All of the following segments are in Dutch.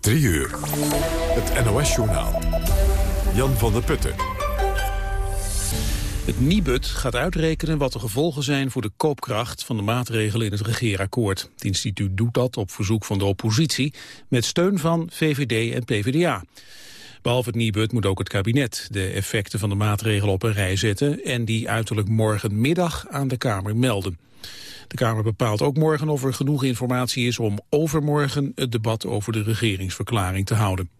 3 uur. Het NOS-journaal. Jan van der Putten. Het Nibud gaat uitrekenen wat de gevolgen zijn voor de koopkracht van de maatregelen in het regeerakkoord. Het instituut doet dat op verzoek van de oppositie met steun van VVD en PvdA. Behalve het Nibud moet ook het kabinet de effecten van de maatregelen op een rij zetten en die uiterlijk morgenmiddag aan de Kamer melden. De Kamer bepaalt ook morgen of er genoeg informatie is om overmorgen het debat over de regeringsverklaring te houden.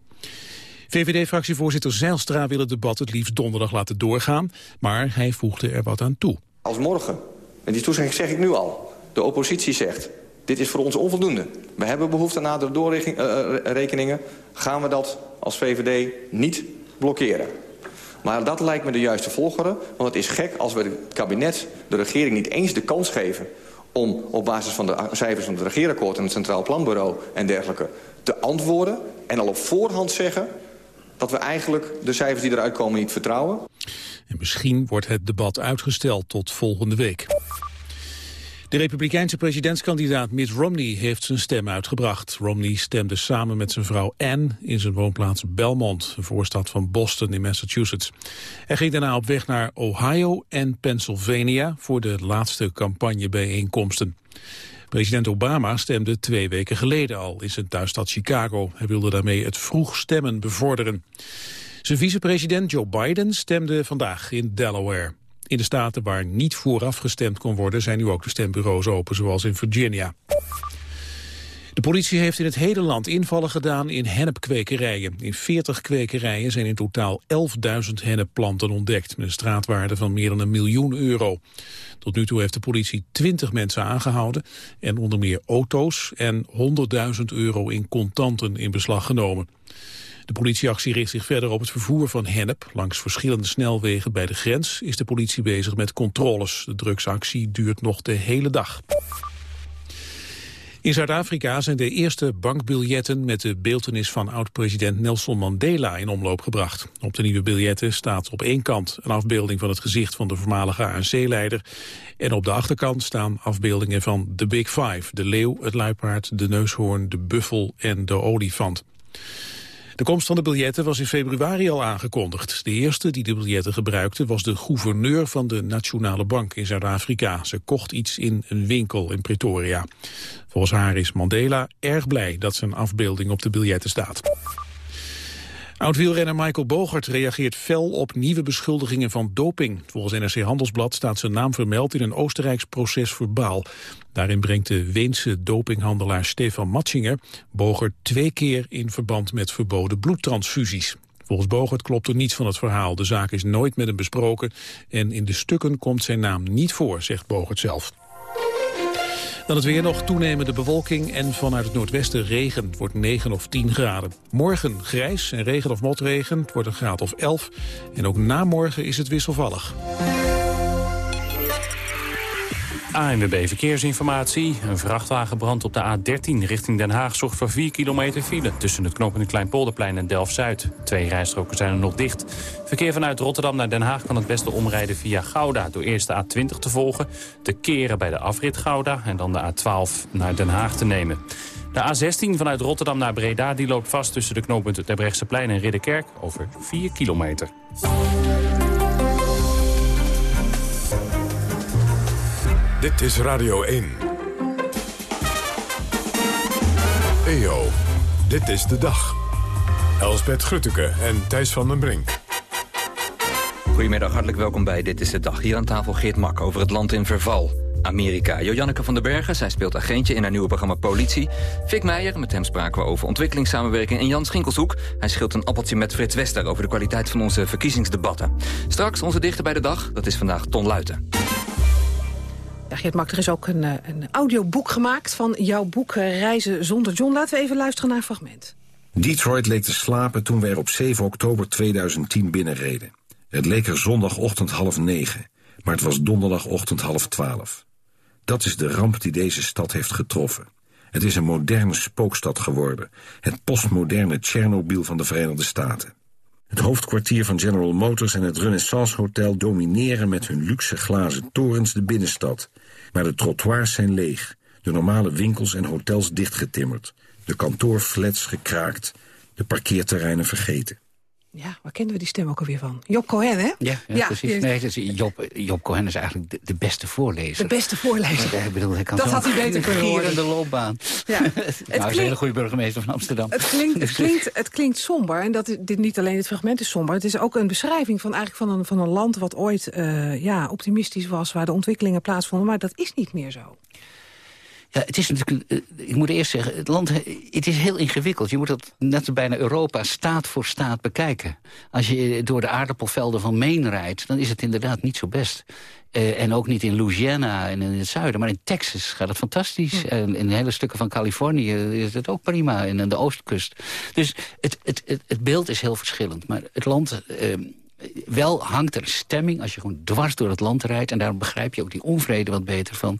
VVD-fractievoorzitter Zijlstra wil het debat het liefst donderdag laten doorgaan, maar hij voegde er wat aan toe. Als morgen, en die toezegging zeg ik nu al, de oppositie zegt... dit is voor ons onvoldoende, we hebben behoefte aan nadere doorrekeningen... gaan we dat als VVD niet blokkeren. Maar dat lijkt me de juiste volgorde, want het is gek als we het kabinet, de regering niet eens de kans geven om op basis van de cijfers van het regeerakkoord en het Centraal Planbureau en dergelijke te antwoorden en al op voorhand zeggen dat we eigenlijk de cijfers die eruit komen niet vertrouwen. En misschien wordt het debat uitgesteld tot volgende week. De republikeinse presidentskandidaat Mitt Romney heeft zijn stem uitgebracht. Romney stemde samen met zijn vrouw Anne in zijn woonplaats Belmont, een voorstad van Boston in Massachusetts. Hij ging daarna op weg naar Ohio en Pennsylvania voor de laatste campagnebijeenkomsten. President Obama stemde twee weken geleden al in zijn thuisstad Chicago. Hij wilde daarmee het vroeg stemmen bevorderen. Zijn vicepresident Joe Biden stemde vandaag in Delaware. In de staten waar niet vooraf gestemd kon worden zijn nu ook de stembureaus open, zoals in Virginia. De politie heeft in het hele land invallen gedaan in hennepkwekerijen. In 40 kwekerijen zijn in totaal 11.000 hennepplanten ontdekt... met een straatwaarde van meer dan een miljoen euro. Tot nu toe heeft de politie 20 mensen aangehouden... en onder meer auto's en 100.000 euro in contanten in beslag genomen. De politieactie richt zich verder op het vervoer van hennep. Langs verschillende snelwegen bij de grens is de politie bezig met controles. De drugsactie duurt nog de hele dag. In Zuid-Afrika zijn de eerste bankbiljetten met de beeltenis van oud-president Nelson Mandela in omloop gebracht. Op de nieuwe biljetten staat op één kant een afbeelding van het gezicht van de voormalige ANC-leider. En op de achterkant staan afbeeldingen van de Big Five, de leeuw, het luipaard, de neushoorn, de buffel en de olifant. De komst van de biljetten was in februari al aangekondigd. De eerste die de biljetten gebruikte was de gouverneur van de Nationale Bank in Zuid-Afrika. Ze kocht iets in een winkel in Pretoria. Volgens haar is Mandela erg blij dat zijn afbeelding op de biljetten staat. Oud-wielrenner Michael Bogert reageert fel op nieuwe beschuldigingen van doping. Volgens NRC Handelsblad staat zijn naam vermeld in een Oostenrijks proces verbaal. Daarin brengt de Weense dopinghandelaar Stefan Matschinger Bogert twee keer in verband met verboden bloedtransfusies. Volgens Bogert klopt er niets van het verhaal. De zaak is nooit met hem besproken en in de stukken komt zijn naam niet voor, zegt Bogert zelf. Dan het weer nog toenemende bewolking en vanuit het noordwesten regen. Het wordt 9 of 10 graden. Morgen grijs en regen of motregen. Het wordt een graad of 11. En ook na morgen is het wisselvallig. ANWB Verkeersinformatie. Een vrachtwagenbrand op de A13 richting Den Haag zorgt voor 4 kilometer file... tussen het knooppunt Kleinpolderplein en Delft-Zuid. Twee rijstroken zijn er nog dicht. Verkeer vanuit Rotterdam naar Den Haag kan het beste omrijden via Gouda... door eerst de A20 te volgen, te keren bij de afrit Gouda... en dan de A12 naar Den Haag te nemen. De A16 vanuit Rotterdam naar Breda die loopt vast tussen de knooppunten Terbrechtseplein en Ridderkerk over 4 kilometer. Dit is Radio 1. EO, dit is de dag. Elsbeth Grutteke en Thijs van den Brink. Goedemiddag, hartelijk welkom bij Dit is de Dag. Hier aan tafel Geert Mak over het land in verval. Amerika. Jojanneke van den Bergen, zij speelt agentje in haar nieuwe programma Politie. Fik Meijer, met hem spraken we over ontwikkelingssamenwerking. En Jan Schinkelshoek, hij scheelt een appeltje met Frits Wester... over de kwaliteit van onze verkiezingsdebatten. Straks onze dichter bij de dag, dat is vandaag Ton Luiten. Ja, Geert Mak, er is ook een, eh, een audioboek gemaakt van jouw boek eh, Reizen zonder John. Laten we even luisteren naar een fragment. Detroit leek te slapen toen we er op 7 oktober 2010 binnenreden. Het leek er zondagochtend half negen, maar het was donderdagochtend half twaalf. Dat is de ramp die deze stad heeft getroffen. Het is een moderne spookstad geworden. Het postmoderne Tsjernobyl van de Verenigde Staten. Het hoofdkwartier van General Motors en het Renaissance Hotel domineren met hun luxe glazen torens de binnenstad. Maar de trottoirs zijn leeg, de normale winkels en hotels dichtgetimmerd. De kantoorflats gekraakt, de parkeerterreinen vergeten. Ja, waar kennen we die stem ook alweer van? Job Cohen, hè? Ja, ja, precies. Nee, dus Job, Job Cohen is eigenlijk de, de beste voorlezer. De beste voorlezer. Ja, ik bedoel, hij kan dat had hij beter kunnen horen. de loopbaan. Ja. nou, het hij is een hele goede burgemeester van Amsterdam. Het klinkt, het klinkt, het klinkt somber. En dat is, dit niet alleen het fragment is somber. Het is ook een beschrijving van, eigenlijk van, een, van een land... wat ooit uh, ja, optimistisch was, waar de ontwikkelingen plaatsvonden. Maar dat is niet meer zo. Ja, het is natuurlijk, eh, ik moet eerst zeggen, het land het is heel ingewikkeld. Je moet dat net bijna Europa staat voor staat bekijken. Als je door de aardappelvelden van Maine rijdt, dan is het inderdaad niet zo best. Uh, en ook niet in Louisiana en in het zuiden. Maar in Texas gaat het fantastisch. En in hele stukken van Californië is het ook prima. En aan de oostkust. Dus het, het, het, het beeld is heel verschillend. Maar het land... Uh, wel hangt er stemming als je gewoon dwars door het land rijdt. En daarom begrijp je ook die onvrede wat beter van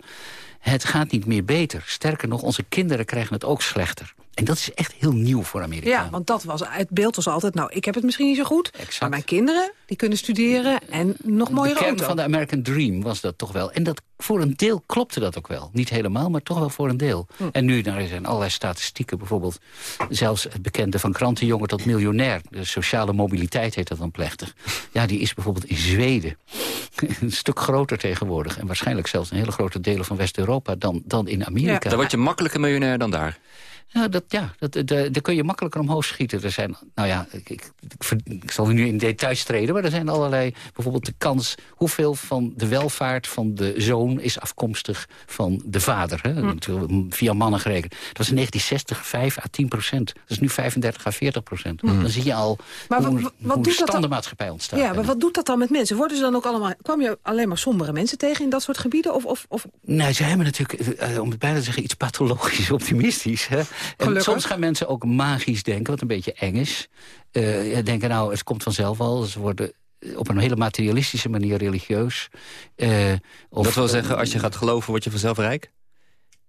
het gaat niet meer beter. Sterker nog, onze kinderen krijgen het ook slechter. En dat is echt heel nieuw voor Amerika. Ja, want dat was, het beeld was altijd, nou, ik heb het misschien niet zo goed... Exact. maar mijn kinderen, die kunnen studeren en nog mooier De kern van de American Dream was dat toch wel. En dat, voor een deel klopte dat ook wel. Niet helemaal, maar toch wel voor een deel. Hm. En nu nou, er zijn allerlei statistieken. Bijvoorbeeld zelfs het bekende van krantenjongen tot miljonair. De sociale mobiliteit heet dat dan plechtig. Ja, die is bijvoorbeeld in Zweden een stuk groter tegenwoordig. En waarschijnlijk zelfs in hele grote delen van West-Europa dan, dan in Amerika. Ja. Dan word je makkelijker miljonair dan daar. Ja, dat, ja dat, daar kun je makkelijker omhoog schieten. Er zijn, nou ja, ik, ik, ik, zal nu in details treden... maar er zijn allerlei, bijvoorbeeld de kans... hoeveel van de welvaart van de zoon is afkomstig van de vader. Hè? Hm. Via mannen gerekend. Dat was in 1960 5 à 10 procent. Dat is nu 35 à 40 procent. Hm. Dan zie je al maar hoe, wat, wat hoe de standaardmaatschappij ontstaat. Ja, maar wat doet dat dan met mensen? Worden ze dan ook allemaal... kwam je alleen maar sombere mensen tegen in dat soort gebieden? Of, of, of... Nee, ze hebben natuurlijk, uh, om het bijna te zeggen... iets pathologisch optimistisch. Hè? En soms gaan mensen ook magisch denken, wat een beetje eng is. Uh, denken, nou, het komt vanzelf al. Ze worden op een hele materialistische manier religieus. Uh, of, dat wil zeggen, als je gaat geloven, word je vanzelf rijk?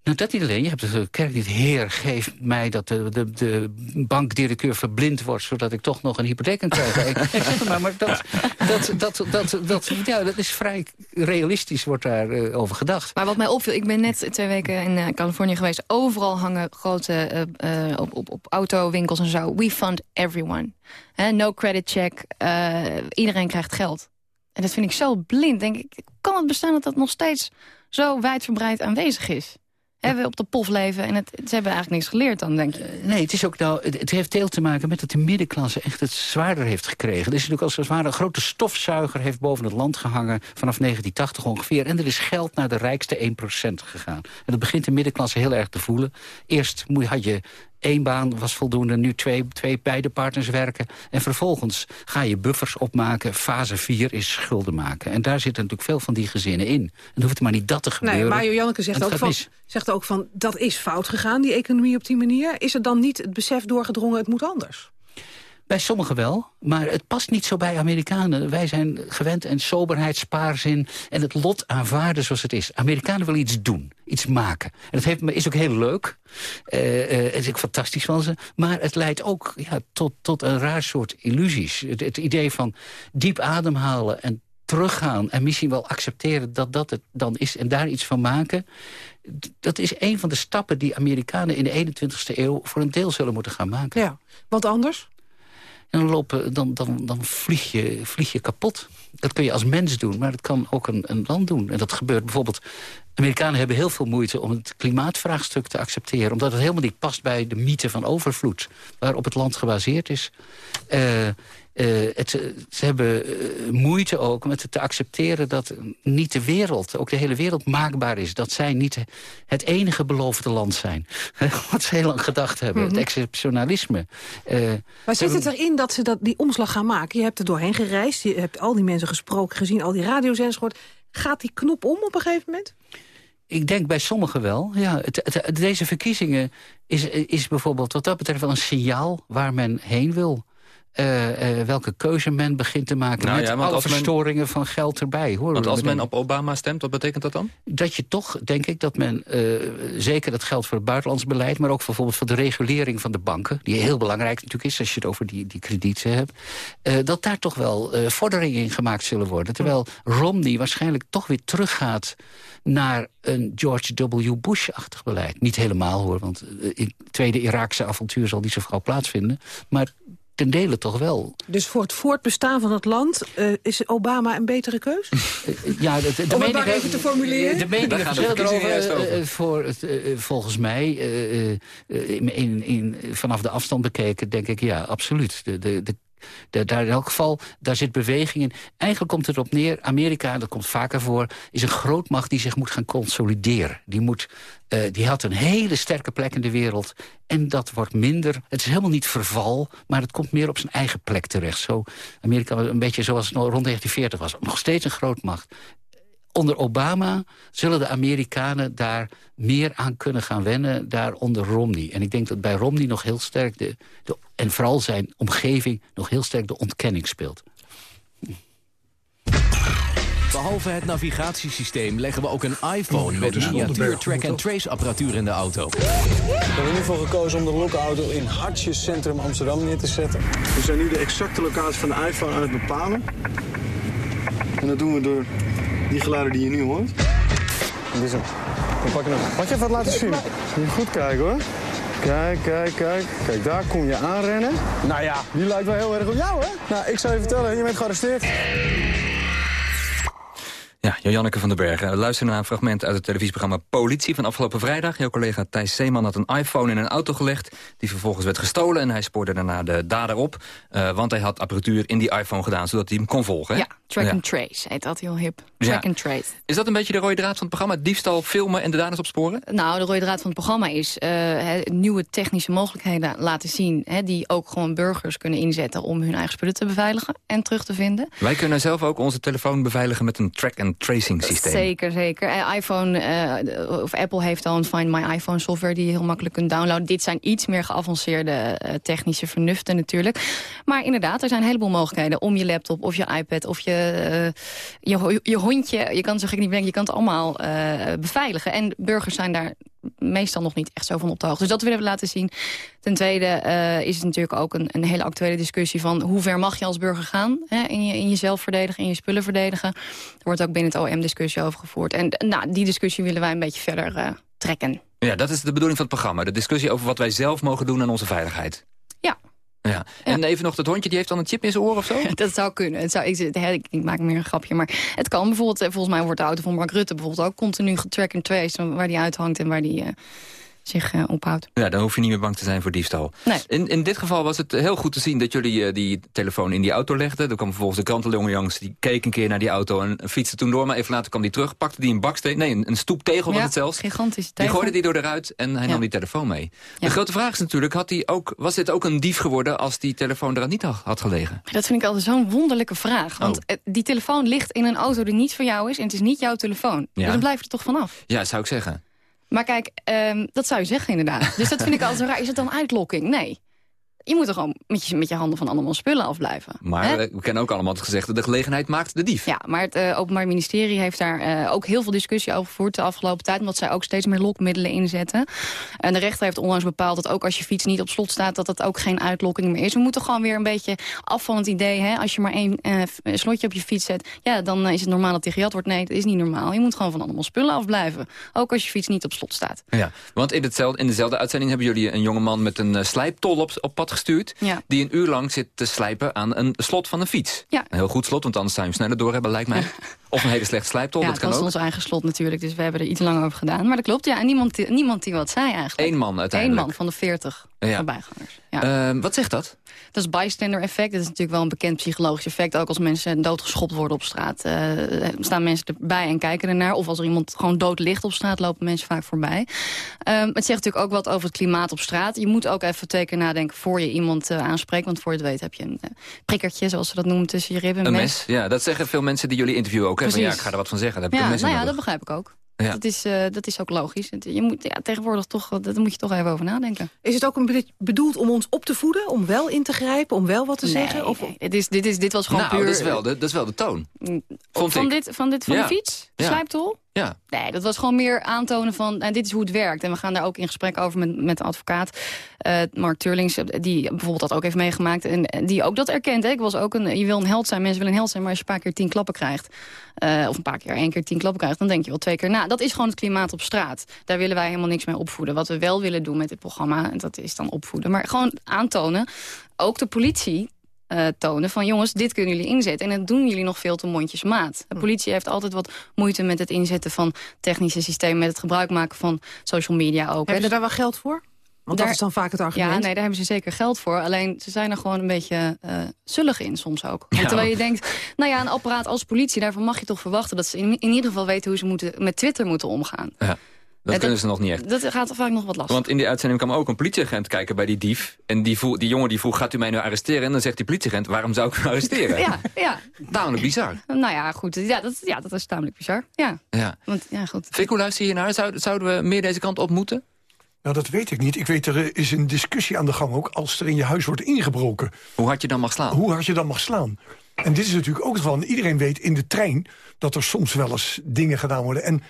Nou, dat niet alleen. Je hebt de kerk niet, heer, geef mij dat de, de, de bankdirecteur verblind wordt... zodat ik toch nog een hypotheek kan krijgen. ik, zeg maar, maar dat, dat, dat, dat, dat, ja, dat is vrij realistisch, wordt daarover uh, over gedacht. Maar wat mij opviel, ik ben net twee weken in uh, Californië geweest... overal hangen grote, uh, op, op, op autowinkels en zo... We fund everyone. no credit check, iedereen krijgt geld. En dat vind ik zo blind. Denk ik, kan het bestaan dat dat nog steeds zo wijdverbreid aanwezig is? Hebben op de pof leven en het, ze hebben eigenlijk niks geleerd dan, denk je? Uh, nee, het, is ook nou, het, heeft deel te maken met dat de middenklasse echt het zwaarder heeft gekregen. Er is natuurlijk als het ware een grote stofzuiger heeft boven het land gehangen... vanaf 1980 ongeveer. En er is geld naar de rijkste 1% gegaan. En dat begint de middenklasse heel erg te voelen. Eerst had je één baan was voldoende, nu twee, twee beide partners werken. En vervolgens ga je buffers opmaken. Fase 4 is schulden maken. En daar zitten natuurlijk veel van die gezinnen in. En dan hoeft maar niet dat te gebeuren. Nee, Mario Janneke zegt ook, van, zegt ook van... dat is fout gegaan, die economie op die manier. Is er dan niet het besef doorgedrongen, het moet anders? Bij sommigen wel, maar het past niet zo bij Amerikanen. Wij zijn gewend aan soberheid, spaarzin en het lot aanvaarden zoals het is. Amerikanen willen iets doen, iets maken. En dat heeft, is ook heel leuk. Uh, is ook fantastisch van ze. Maar het leidt ook ja, tot, tot een raar soort illusies. Het, idee van diep ademhalen en teruggaan... en misschien wel accepteren dat dat het dan is en daar iets van maken... dat is een van de stappen die Amerikanen in de 21ste eeuw... voor een deel zullen moeten gaan maken. Ja, wat anders? En dan, lopen, dan, dan, dan vlieg, je, vlieg je kapot. Dat kun je als mens doen, maar dat kan ook een, een land doen. En dat gebeurt bijvoorbeeld... Amerikanen hebben heel veel moeite om het klimaatvraagstuk te accepteren. Omdat het helemaal niet past bij de mythe van overvloed. Waarop het land gebaseerd is. Uh, uh, het, ze hebben uh, moeite ook met het te accepteren dat niet de wereld, ook de hele wereld maakbaar is. Dat zij niet het enige beloofde land zijn. Wat ze heel lang gedacht hebben, het mhm. exceptionalisme. Uh, maar zit het erin dat ze dat, die omslag gaan maken? Je hebt er doorheen gereisd, je hebt al die mensen gesproken, gezien, al die radiozenders gehoord. Gaat die knop om op een gegeven moment? Ik denk bij sommigen wel. Ja, het, deze verkiezingen is, is bijvoorbeeld wat dat betreft wel een signaal waar men heen wil. Eh, eh, welke keuze men begint te maken. Nou met ja, alle men- verstoringen van geld erbij. Hoor. Want als men op Obama stemt, wat betekent dat dan? dat je toch, denk ik, dat men eh, zeker dat geldt voor het buitenlands beleid... maar ook bijvoorbeeld voor de regulering van de banken... die heel belangrijk natuurlijk is als je het over die, die kredieten hebt... dat daar toch wel vorderingen in gemaakt zullen worden. Terwijl Romney waarschijnlijk toch weer teruggaat naar een George W. Bush-achtig beleid. Niet helemaal hoor, want het tweede Iraakse avontuur zal niet zo gauw plaatsvinden. Maar ten dele toch wel. Dus voor het voortbestaan van het land eh, is Obama een betere keus? Ja, de, de, de Om het maar even te formuleren. De meningen verschillen erover. over. eh, eh, voor het, eh, volgens mij, eh, eh, in, in, in, vanaf de afstand bekeken, denk ik ja, absoluut. De, de, de, daar in elk geval, daar zit beweging in. Eigenlijk komt het erop neer, Amerika, dat komt vaker voor... is een grootmacht die zich moet gaan consolideren. Die, moet, eh, die had een hele sterke plek in de wereld. En dat wordt minder. Het is helemaal niet verval, maar het komt meer op zijn eigen plek terecht. Zo, Amerika een beetje zoals het rond 1940 was. Nog steeds een grootmacht onder Obama zullen de Amerikanen daar meer aan kunnen gaan wennen... daar onder Romney. En ik denk dat bij Romney nog heel sterk... De, de, en vooral zijn omgeving nog heel sterk de ontkenning speelt. Behalve het navigatiesysteem leggen we ook een iPhone met miniatuur track-and-trace apparatuur in de auto. We hebben er nu voor gekozen om de Lokauto in Hartjes Centrum Amsterdam neer te zetten. We zijn nu de exacte locatie van de iPhone aan het bepalen. En dat doen we door die geluiden die je nu hoort. Dit is hem. We pakken hem. Mag je even wat laten zien? Moet je goed kijken hoor. Kijk, kijk, kijk. Kijk, daar kom je aanrennen. Nou ja, die lijkt wel heel erg op jou hè? Nou, ik zou je vertellen, je bent gearresteerd. Ja, Janneke van den Bergen. We luisteren naar een fragment uit het televisieprogramma Politie van afgelopen vrijdag. Jouw collega Thijs Zeeman had een iPhone in een auto gelegd... die vervolgens werd gestolen en hij spoorde daarna de dader op. eh, want hij had apparatuur in die iPhone gedaan, zodat hij hem kon volgen. hè? Ja, track Ja. and trace heet dat heel hip. Ja. Track and trace. Is dat een beetje de rode draad van het programma? Diefstal, filmen en de daders opsporen? Nou, de rode draad van het programma is eh, nieuwe technische mogelijkheden laten zien... Hè, die ook gewoon burgers kunnen inzetten om hun eigen spullen te beveiligen en terug te vinden. Wij kunnen zelf ook onze telefoon beveiligen met een track-and-tracing systeem. Zeker, zeker. Eh, iPhone, eh, of Apple heeft al een Find My iPhone software die je heel makkelijk kunt downloaden. Dit zijn iets meer geavanceerde eh, technische vernuften natuurlijk. Maar inderdaad, er zijn een heleboel mogelijkheden om je laptop of je iPad of je, je, je hondje, je kan zo gek niet bedenken, je kan het allemaal beveiligen. En burgers zijn daar meestal nog niet echt zo van op de hoogte. Dus dat willen we laten zien. Ten tweede is het natuurlijk ook een, een hele actuele discussie van hoe ver mag je als burger gaan hè, in, je, in jezelf verdedigen, in je spullen verdedigen. Er wordt ook binnen het OM discussie over gevoerd. En nou, die discussie willen wij een beetje verder eh, trekken. Ja, dat is de bedoeling van het programma. De discussie over wat wij zelf mogen doen aan onze veiligheid. Ja. Ja. En even nog dat hondje, die heeft dan een chip in zijn oor of zo? Dat zou kunnen. Het zou, ik, ik, ik maak meer een grapje, maar het kan bijvoorbeeld... eh, Volgens mij wordt de auto van Mark Rutte bijvoorbeeld ook continu getrack and trace... waar die uithangt en waar die eh, zich eh, ophoudt. Ja, dan hoef je niet meer bang te zijn voor diefstal. Nee. In, in dit geval was het heel goed te zien dat jullie eh, die telefoon in die auto legden. Er kwam vervolgens de krantenjongen langs, die keek een keer naar die auto... en fietste toen door, maar even later kwam die terug. Pakte die een baksteen, nee, een, een stoeptegel was Ja, het zelfs. gigantische Die tegel. gooide die door eruit en hij Ja. nam die telefoon mee. Ja. De grote vraag is natuurlijk, had die ook, was dit ook een dief geworden... als die telefoon er niet had, had gelegen? Dat vind ik altijd zo'n wonderlijke vraag. Want Oh. eh, die telefoon ligt in een auto die niet van jou is... en het is niet jouw telefoon. Ja. Dus dan blijf je er toch vanaf. Ja, zou ik zeggen. Maar kijk, ehm, dat zou je zeggen inderdaad. Dus dat vind ik altijd zo raar. Is het dan uitlokking? Nee. Je moet er gewoon met je, met je handen van allemaal spullen afblijven. Maar Hè? we kennen ook allemaal het gezegde, de gelegenheid maakt de dief. Ja, maar het eh, Openbaar Ministerie heeft daar eh, ook heel veel discussie over gevoerd de afgelopen tijd. Omdat zij ook steeds meer lokmiddelen inzetten. En de rechter heeft onlangs bepaald dat ook als je fiets niet op slot staat... dat dat ook geen uitlokking meer is. We moeten gewoon weer een beetje af van het idee... Hè, als je maar één eh, slotje op je fiets zet... ja, dan is het normaal dat die gejat wordt. Nee, dat is niet normaal. Je moet gewoon van allemaal spullen afblijven. Ook als je fiets niet op slot staat. Ja, want in, hetzelfde, in dezelfde uitzending hebben jullie een jongeman met een slijptol op, op pad gestuurd. Ja. Die een uur lang zit te slijpen aan een slot van een fiets. Ja. Een heel goed slot, want anders zou je hem sneller doorhebben, lijkt mij. Of een hele slechte slijptol, ja, dat kan was ons eigen slot natuurlijk. Dus we hebben er iets lang over gedaan. Maar dat klopt, ja. En niemand, die- niemand die wat zei eigenlijk. Eén man Eén uiteindelijk. man van de veertig Ja. voorbijgangers. Ja. Ehm, wat zegt dat? Dat is bystander effect. Dat is natuurlijk wel een bekend psychologisch effect. Ook als mensen doodgeschopt worden op straat. eh, staan mensen erbij en kijken ernaar. Of als er iemand gewoon dood ligt op straat, lopen mensen vaak voorbij. Ehm, het zegt natuurlijk ook wat over het klimaat op straat. Je moet ook even twee keer nadenken voor je iemand eh, aanspreekt. Want voor je het weet heb je een eh, prikkertje, zoals ze dat noemen, tussen je ribben. Een mes. Ja, dat zeggen veel mensen die jullie interviewen ook. Van, ja, ik ga er wat van zeggen. Daar heb ik Ja, nou ja, dat begrijp ik ook. Dat, is, uh, dat is ook logisch. Je moet, ja, tegenwoordig toch, daar moet je toch even over nadenken. Is het ook een bedoeld om ons op te voeden? Om wel in te grijpen? Om wel wat te nee, zeggen? Of... Nee, dit, is, dit, is, dit was gewoon nou, puur... Dat is, wel de, dat is wel de toon. Mm, van, dit, van dit van ja. de fiets? Ja. Slijptol? Ja. Nee, dat was gewoon meer aantonen van... en dit is hoe het werkt. En we gaan daar ook in gesprek over met, met de advocaat. Uh, Mark Turlings, die bijvoorbeeld dat ook heeft meegemaakt. En die ook dat erkent. Hè. Ik was ook een, je wil een held zijn, mensen willen een held zijn... maar als je een paar keer tien klappen krijgt... Uh, of een paar keer één keer tien klappen krijgt... dan denk je wel twee keer na. Dat is gewoon het klimaat op straat. Daar willen wij helemaal niks mee opvoeden. Wat we wel willen doen met dit programma, dat is dan opvoeden. Maar gewoon aantonen, ook de politie uh, tonen van jongens, dit kunnen jullie inzetten. En dat doen jullie nog veel te mondjesmaat. De politie heeft altijd wat moeite met het inzetten van technische systemen... met het gebruik maken van social media ook. Hebben ze daar wel geld voor? Want daar, dat is dan vaak het argument. Ja, nee, daar hebben ze zeker geld voor. Alleen, ze zijn er gewoon een beetje uh, zullig in soms ook. Ja. Terwijl je denkt, nou ja, een apparaat als politie... daarvan mag je toch verwachten dat ze in, in ieder geval weten... hoe ze moeten, met Twitter moeten omgaan. Ja. Dat kunnen ze nog niet echt. Dat gaat vaak nog wat lastig. Want in die uitzending kwam ook een politieagent kijken bij die dief. En die, voel, die jongen die vroeg, gaat u mij nu arresteren? En dan zegt die politieagent, waarom zou ik u arresteren? ja, ja. Tamelijk bizar. Nou ja, goed. Ja dat, ja, dat is tamelijk bizar. Ja. ja. Want, ja goed. Fik, hoe luister je naar? Zouden, zouden we meer deze kant op moeten? Nou, dat weet ik niet. Ik weet, er is een discussie aan de gang ook... als er in je huis wordt ingebroken. Hoe hard je dan mag slaan? Hoe hard je dan mag slaan. En dit is natuurlijk ook van... iedereen weet in de trein dat er soms wel eens dingen gedaan worden. En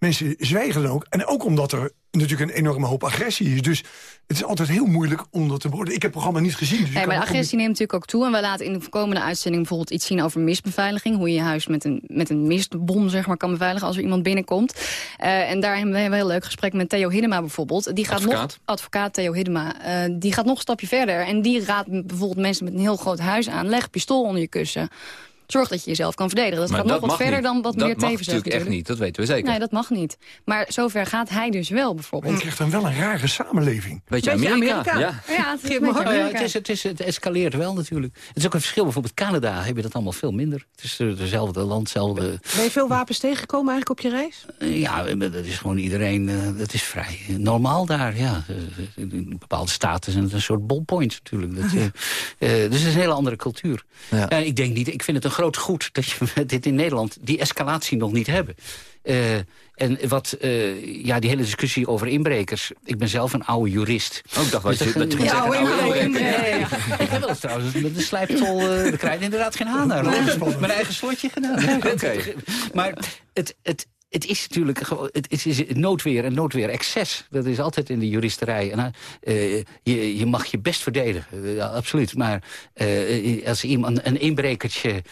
mensen zwijgen dan ook. En ook omdat er natuurlijk een enorme hoop agressie is. Dus het is altijd heel moeilijk om dat te worden. Ik heb het programma niet gezien. Dus nee, maar de agressie neemt natuurlijk ook toe. En we laten in de komende uitzending bijvoorbeeld iets zien over misbeveiliging. Hoe je je huis met een, met een mistbom zeg maar, kan beveiligen als er iemand binnenkomt. Uh, en daar hebben we een heel leuk gesprek met Theo Hiddema bijvoorbeeld. Die gaat advocaat. nog, advocaat Theo Hiddema. Uh, die gaat nog een stapje verder. En die raadt bijvoorbeeld mensen met een heel groot huis aan. Leg pistool onder je kussen. Zorg dat je jezelf kan verdedigen. Dat maar gaat dat nog wat verder niet. dan wat dat meer mag Teven zegt natuurlijk echt niet, dat weten we zeker. Nee, dat mag niet. Maar zover gaat hij dus wel bijvoorbeeld. Je krijgt dan wel een rare samenleving. Beetje Beetje Amerika. Amerika. Ja. Ja, het is een ja, het, is, het, is, het escaleert wel natuurlijk. Het is ook een verschil. Bijvoorbeeld Canada heb je dat allemaal veel minder. Het is eh, dezelfde land, hetzelfde... Ben je veel wapens tegengekomen eigenlijk op je reis? Eh, Ja, dat is gewoon iedereen... eh, dat is vrij normaal daar, ja. In bepaalde staten zijn het een soort ballpoints natuurlijk. Dat, dus het is een hele andere cultuur. Ja. Ik denk niet... Ik vind het een groot goed dat je dit in Nederland... die escalatie nog niet hebben. Eh, en wat, eh, ja, die hele discussie over inbrekers. Ik ben zelf een oude jurist. Ook dacht dat Dus dat ja, oude inbreker. ja. Ik heb wel eens trouwens met de slijptol... we krijgen inderdaad geen haan naar. Mijn eigen slotje gedaan. Oké. Maar het, het, het is natuurlijk het is, is noodweer en noodweer excess. Dat is altijd in de juristerij. En, eh, je, je mag je best verdedigen, eh, absoluut. Maar eh, als iemand een inbrekertje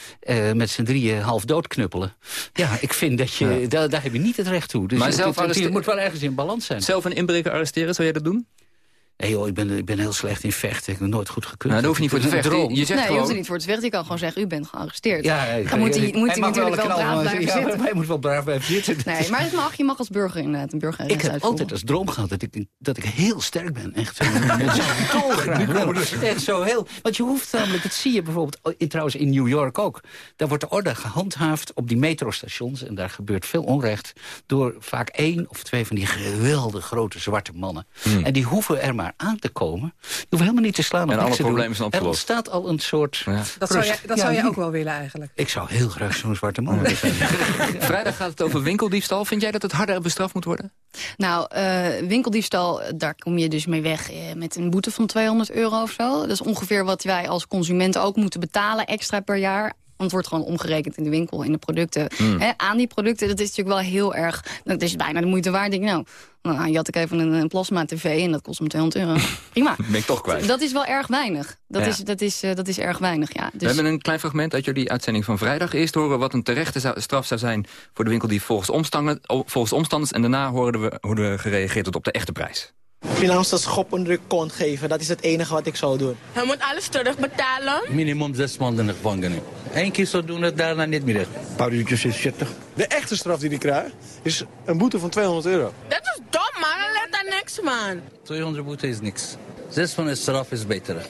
met z'n drieën half dood knuppelen... ja, ik vind dat je, daar, daar heb je niet het recht toe. Dus Maar het, zelf het- het moet wel ergens in balans zijn. Zelf een inbreker arresteren, zou jij dat doen? Nee joh, ik ben, ik ben heel slecht in vechten. Ik heb nooit goed gekund. Nou, daar hoef je niet voor te vechten. droom. Je zegt Nee, je hoeft er niet voor te vechten. Je kan gewoon zeggen, u bent gearresteerd. Ja, ja, Dan moet hij, moet hij natuurlijk wel knal, braaf blijven ja, zitten. maar Hij moet wel braaf blijven zitten. Nee, maar het mag, je mag als burger inderdaad een burger Ik heb altijd als droom gehad dat ik, dat ik heel sterk ben. Echt zo. dolgraag. Echt zo heel. Want je hoeft namelijk, dat zie je bijvoorbeeld in, trouwens in New York ook. Daar wordt de orde gehandhaafd op die metrostations. En daar gebeurt veel onrecht door vaak één of twee van die geweldig grote zwarte mannen. En die hoeven er maar aan te komen. Je hoeft helemaal niet te slaan. En niks alle te doen. problemen zijn Er ontstaat al een soort... Ja. Dat zou, jij, dat Ja, zou jij ook wel willen eigenlijk. Ik zou heel graag zo'n zwarte man willen zijn. Vrijdag gaat het over winkeldiefstal. Vind jij dat het harder bestraft moet worden? Nou, eh, winkeldiefstal, daar kom je dus mee weg eh, met een boete van 200 euro of zo. Dat is ongeveer wat wij als consumenten ook moeten betalen extra per jaar. Want het wordt gewoon omgerekend in de winkel, in de producten. Hè, aan die producten, dat is natuurlijk wel heel erg... Dat is bijna de moeite waard. Denk ik, nou, nou je had ik even een, een plasma-tv en dat kost me 200 euro. Prima. Ben ik toch kwijt. Dat is wel erg weinig. Dat, Ja. is, dat, is, eh, dat is erg weinig, ja. We Dus, hebben een klein fragment uit jullie uitzending van vrijdag. Eerst horen we wat een terechte straf zou zijn voor de winkel die volgens, omstanden, volgens omstanders. En daarna hoorden we hoe er gereageerd wordt op de echte prijs. Finans een schop onder de kont geven, dat is het enige wat ik zou doen. Hij moet alles terugbetalen. Minimum zes maanden in de gevangenis. Eén keer zo doen het daarna niet meer. Een paar uurtjes is zittig. De echte straf die hij krijgt is een boete van 200 euro. Dat is dom, man. Let aan niks, man. 200 boete is niks. Zes van de straf is beter.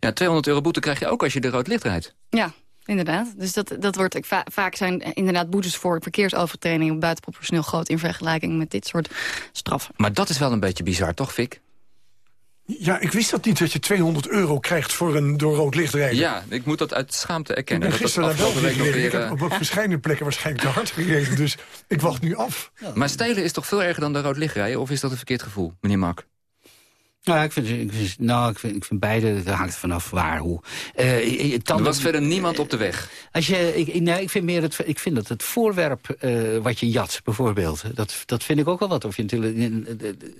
Ja, 200 euro boete krijg je ook als je de rood licht rijdt. ja, inderdaad. Dus dat, dat wordt, va- vaak zijn eh, inderdaad boetes voor verkeersovertredingen... buitenproportioneel groot in vergelijking met dit soort straffen. Maar dat is wel een beetje bizar, toch, Fik? Ja, ik wist dat niet, dat je 200 euro krijgt voor een door rood licht rijden. Ja, ik moet dat uit schaamte erkennen. Ik ben Dat gisteren naar België gereden. Ik heb op verschillende plekken waarschijnlijk te hard gereden. Dus ik wacht nu af. eh, Maar stelen is toch veel erger dan de rood licht rijden? Of is dat een verkeerd gevoel, meneer Mak? Nou, ik vind, ik vind, nou, ik vind, ik vind beide, daar hangt vanaf waar, hoe. Eh, Er was verder niemand op de weg. Als je, ik, ik- nee, ik vind meer het, ik vind dat het voorwerp eh, wat je jat, bijvoorbeeld, dat, dat vind ik ook wel wat. Of je natuurlijk,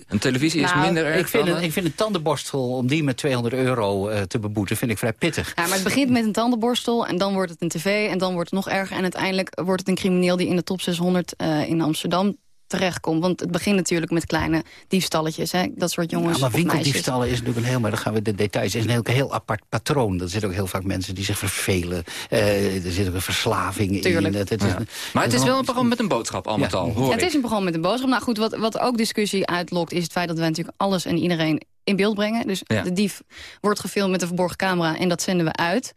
Een televisie is Nou, minder erg ik vind, dan... een, eh, ik vind een tandenborstel, om die met 200 euro eh, te beboeten, vind ik vrij pittig. Ja, maar het begint met een tandenborstel en dan wordt het een tv... en dan wordt het nog erger en uiteindelijk wordt het een crimineel... die in de top 600 eh, in Amsterdam terechtkomt. Want het begint natuurlijk met kleine diefstalletjes. Hè? Dat soort jongens Ja, maar of meisjes. winkeldiefstallen is natuurlijk een heel, maar dan gaan we de details, is een heel, heel apart patroon. Er zitten ook heel vaak mensen die zich vervelen. Eh, er zit ook een verslaving Tuurlijk. in. Het, het is, Ja. Maar het is wel een programma met een boodschap, al met al, hoor het ik. is een programma met een boodschap. Nou goed, wat, wat ook discussie uitlokt... is het feit dat wij natuurlijk alles en iedereen in beeld brengen. Dus Ja. de dief wordt gefilmd met een verborgen camera... en dat zenden we uit.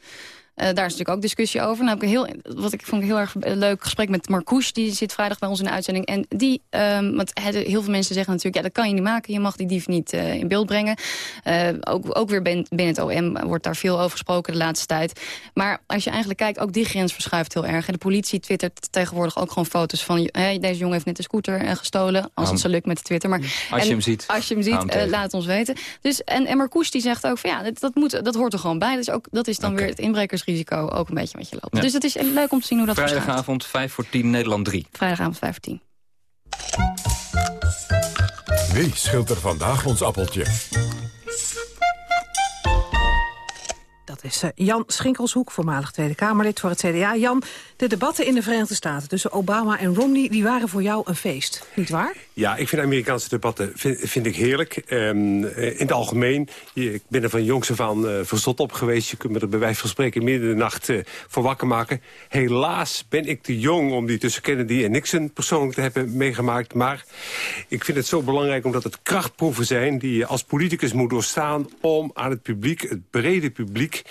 Eh, daar is natuurlijk ook discussie over. Nou, heb ik een heel, wat ik vond een heel erg leuk gesprek met Marcouche. Die zit vrijdag bij ons in de uitzending. En die, ehm, want he- heel veel mensen zeggen natuurlijk... ja, dat kan je niet maken. Je mag die dief niet eh, in beeld brengen. Eh, ook, ook weer binnen het OM wordt daar veel over gesproken de laatste tijd. Maar als je eigenlijk kijkt, ook die grens verschuift heel erg. De politie twittert tegenwoordig ook gewoon foto's van... Hey, deze jongen heeft net een scooter gestolen. Als het zo lukt met de Twitter. Maar, Als je en hem ziet, Als je hem ziet, laat ons weten. Dus, en, en Marcouche die zegt ook van ja, dat, dat, moet, dat hoort er gewoon bij. Dus ook, dat is dan weer het inbrekersrisico ook een beetje wat je loopt. Ja. Dus het is leuk om te zien hoe dat. Vrijdagavond, 5 voor 10, Nederland 3. Vrijdagavond 5 voor 10. Wie schilt er vandaag ons appeltje? Dat is eh, Jan Schinkelshoek, voormalig Tweede Kamerlid voor het CDA. Jan, de debatten in de Verenigde Staten tussen Obama en Romney... die waren voor jou een feest, niet waar? Ja, ik vind Amerikaanse debatten vind, ik heerlijk. Ehm, eh, in het algemeen, ik ben er van jongs af aan eh, verzot op geweest. Je kunt me er bij wijze van spreken midden in de nacht eh, voor wakker maken. Helaas ben ik te jong om die tussen Kennedy en Nixon persoonlijk te hebben meegemaakt. Maar ik vind het zo belangrijk omdat het krachtproeven zijn... die je als politicus moet doorstaan om aan het publiek, het brede publiek...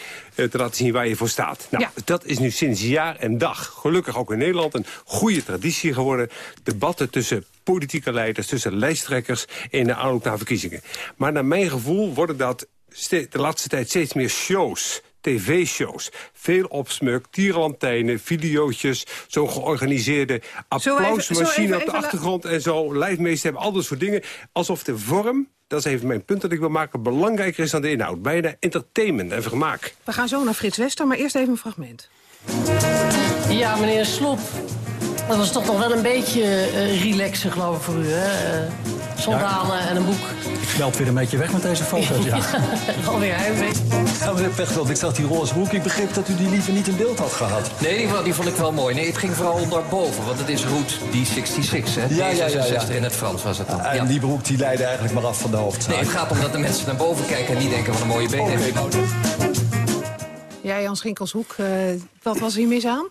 eh, te laten zien waar je voor staat. Nou, dat is nu sinds jaar en dag, gelukkig ook in Nederland... een goede traditie geworden. Debatten tussen politieke leiders, tussen lijsttrekkers... in de aanloop naar verkiezingen. Maar naar mijn gevoel worden dat de laatste tijd steeds meer shows tv-shows. Veel opsmuk, tierenlantijnen, videootjes... zo'n georganiseerde even- applausmachine even- op de achtergrond... en zo, lijfmeester hebben, al dat soort dingen. Alsof de vorm, dat is even mijn punt dat ik wil maken... belangrijker is dan de inhoud. Bijna entertainment en vermaak. We gaan zo naar Frits Wester, maar eerst even een fragment. Ja, meneer Slob. Dat was toch nog wel een beetje eh relaxen, geloof ik, voor u, hè? Eh, Sandalen en een boek. Ik smelt weer een beetje weg met deze foto's, ja. Alweer heimwee. Ja, meneer Pechtold, ik zag die roze broek. Ik begreep dat u die liever niet in beeld had gehad. Nee, die, vond- die vond ik wel mooi. Nee, het ging vooral om daarboven, want het is Route D66, hè? Ja, ja, ja, ja. D66 in het Frans was het dan. En Ja. die broek die leidde eigenlijk maar af van de hoofdzaak. Nee, het gaat om dat de mensen naar boven kijken en niet denken wat een mooie been heeft. Ja, Jan Schinkelshoek, eh, wat was hier mis aan?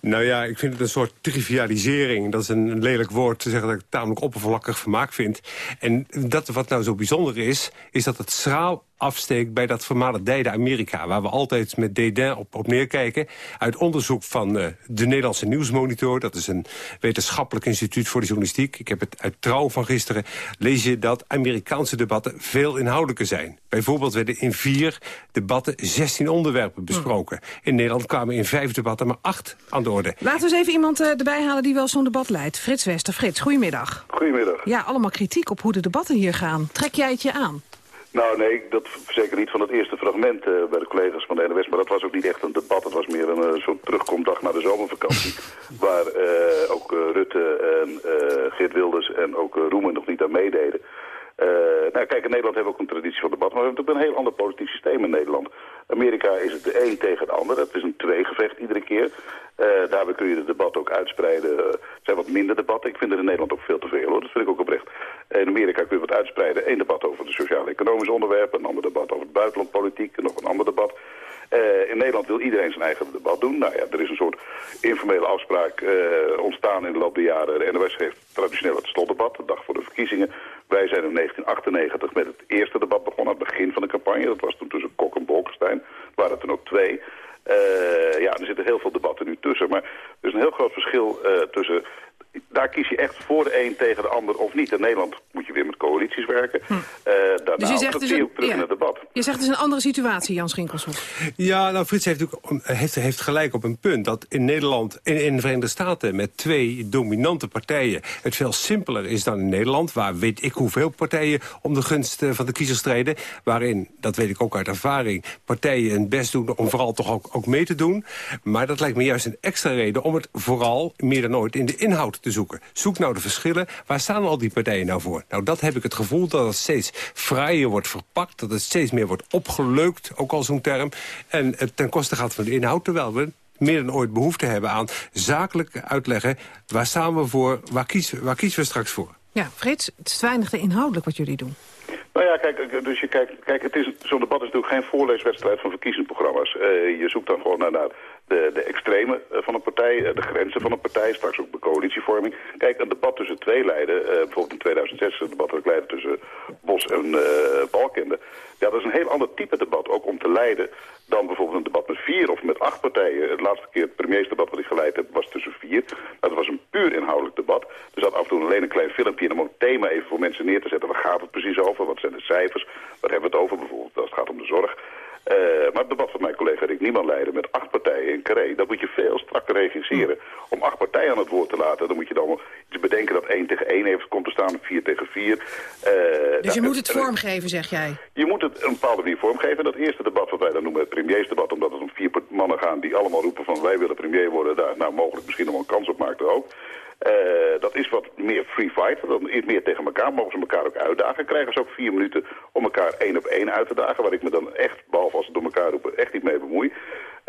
Nou ja, ik vind het een soort trivialisering. Dat is een, lelijk woord te zeggen dat ik het tamelijk oppervlakkig vermaak vind. En dat wat nou zo bijzonder is, is dat het schraal afsteekt bij dat vermalendijde Amerika... waar we altijd met dédain op, op neerkijken. Uit onderzoek van eh, de Nederlandse Nieuwsmonitor... dat is een wetenschappelijk instituut voor de journalistiek. Ik heb het uit trouw van gisteren. Lees je dat Amerikaanse debatten veel inhoudelijker zijn. Bijvoorbeeld werden in vier debatten 16 onderwerpen besproken. In Nederland kwamen in vijf debatten maar acht aan de orde. Laten we eens even iemand eh, erbij halen die wel zo'n debat leidt. Frits Wester. Frits, goedemiddag. Goedemiddag. Ja, allemaal kritiek op hoe de debatten hier gaan. Trek jij het je aan? Nou nee, dat zeker niet van het eerste fragment eh, bij de collega's van de NWS. Maar dat was ook niet echt een debat. Het was meer een eh, soort terugkomdag naar de zomervakantie. waar eh, ook eh, Rutte en eh, Geert Wilders en ook eh, Roemen nog niet aan meededen. Eh, nou kijk, in Nederland hebben we ook een traditie van debat. Maar we hebben natuurlijk een heel ander politiek systeem in Nederland. Amerika is het de een tegen de ander. Het is een tweegevecht iedere keer. Eh, daarbij kun je het debat ook uitspreiden. Er zijn wat minder debatten. Ik vind er in Nederland ook veel te veel hoor. Dat vind ik ook oprecht. In Amerika kun je wat uitspreiden. Eén debat over de sociaal-economische onderwerpen. Een ander debat over het buitenlandpolitiek. En nog een ander debat. Eh, in Nederland wil iedereen zijn eigen debat doen. Nou ja, er is een soort informele afspraak eh, ontstaan in de loop der jaren. De NOS heeft traditioneel het slotdebat, de dag voor de verkiezingen. Wij zijn in 1998 met het eerste debat begonnen, aan het begin van de campagne. Dat was toen tussen Kok en Bolkestein. Er waren er toen ook twee. Eh, ja, er zitten heel veel debatten nu tussen. Maar er is een heel groot verschil tussen... Daar kies je echt voor de een tegen de ander of niet. In Nederland moet je weer met coalities werken. Hm. daarna dus je zegt, dus een, ook terug ja, in het debat. Je zegt het is een andere situatie, Jan Schinkelshoff. Ja, nou, Frits heeft, natuurlijk, heeft, heeft gelijk op een punt. Dat in Nederland, in, in de Verenigde Staten... met twee dominante partijen het veel simpeler is dan in Nederland... waar weet ik hoeveel partijen om de gunst van de kiezer strijden... waarin, dat weet ik ook uit ervaring... partijen hun best doen om vooral toch ook, ook mee te doen. Maar dat lijkt me juist een extra reden om het vooral meer dan ooit in de inhoud te zoeken. Zoek nou de verschillen. Waar staan al die partijen nou voor? Nou, dat heb ik het gevoel dat het steeds fraaier wordt verpakt. Dat het steeds meer wordt opgeleukt, ook al zo'n term. En het ten koste gaat van de inhoud, terwijl we meer dan ooit behoefte hebben aan zakelijk uitleggen... waar staan we voor, waar kiezen, waar kiezen we straks voor? Ja, Frits, het is weinig te inhoudelijk wat jullie doen. Nou ja, kijk, dus je kijkt, kijk het is, zo'n debat is natuurlijk geen voorleeswedstrijd van verkiezingsprogramma's. Uh, je zoekt dan gewoon naar, naar de, de extreme eh, van een partij, eh, de grenzen van een partij, straks ook de coalitievorming. Kijk, een debat tussen twee leiden, uh, bijvoorbeeld in 2006 het debat dat ik leidde tussen Bos en uh, Balkende. Ja, dat is een heel ander type debat, ook om te leiden, dan bijvoorbeeld een debat met vier of met acht partijen. Het laatste keer, het premiersdebat wat ik geleid heb, was tussen vier. Dat was een puur inhoudelijk debat. Er zat af en toe alleen een klein filmpje in om een thema even voor mensen neer te zetten. Waar gaat het precies over? Wat zijn de cijfers? Waar hebben we het over bijvoorbeeld als het gaat om de zorg? Uh, maar het debat van mijn collega Rick Niemand leiden met acht partijen in Carré... dat moet je veel strakker regisseren. Om acht partijen aan het woord te laten, dan moet je dan iets bedenken dat één tegen één heeft komt te staan, vier tegen vier. Uh, dus je moet het vormgeven, zeg jij? Je moet het een bepaalde manier vormgeven. Dat eerste debat wat wij dan noemen het premiersdebat... omdat het om vier mannen gaan die allemaal roepen van wij willen premier worden... daar nou mogelijk misschien nog een kans op maakt ook... Uh, dat is wat meer free fight, dan iets meer tegen elkaar. Mogen ze elkaar ook uitdagen. Krijgen ze ook vier minuten om elkaar één op één uit te dagen. Waar ik me dan echt, behalve als ze door elkaar roepen, echt niet mee bemoei.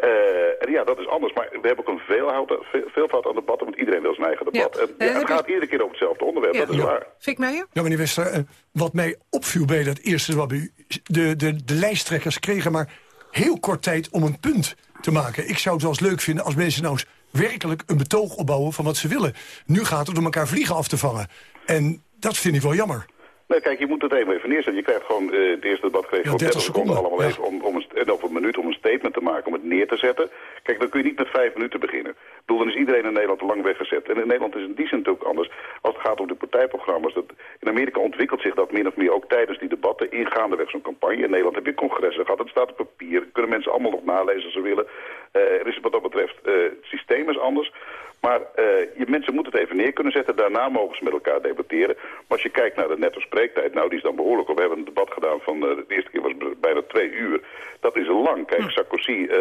Uh, en ja, dat is anders. Maar we hebben ook een veelvoud, veelvoud aan debatten, want iedereen wil zijn eigen debat. Ja. En ja, het gaat iedere keer over hetzelfde onderwerp, ja. dat is waar. Fik Meijer? Ja, meneer Wester, wat mij opviel bij dat eerste debat, de, de, de lijsttrekkers kregen maar heel kort tijd om een punt te maken. Ik zou het wel eens leuk vinden als mensen nou eens werkelijk een betoog opbouwen van wat ze willen. Nu gaat het om elkaar vliegen af te vangen. En dat vind ik wel jammer. Nee, kijk, je moet het even even neerzetten. Je krijgt gewoon, uh, het eerste debat kreeg je ja, 30 seconden allemaal ja. even om, om een, en over een minuut om een statement te maken, om het neer te zetten. Kijk, dan kun je niet met vijf minuten beginnen. Ik bedoel, dan is iedereen in Nederland lang weggezet. En in Nederland is in die zin natuurlijk anders. Als het gaat om de partijprogramma's. Dat, in Amerika ontwikkelt zich dat min of meer ook tijdens die debatten ingaandeweg zo'n campagne. In Nederland heb je congressen gehad, het staat op papier. Kunnen mensen allemaal nog nalezen als ze willen. Uh, er is wat dat betreft, uh, het systeem is anders. Maar uh, je, mensen moeten het even neer kunnen zetten. Daarna mogen ze met elkaar debatteren. Maar als je kijkt naar de netto spreektijd, nou die is dan behoorlijk. We hebben een debat gedaan van, uh, de eerste keer was bijna twee uur. Dat is lang. Kijk, Sarkozy uh,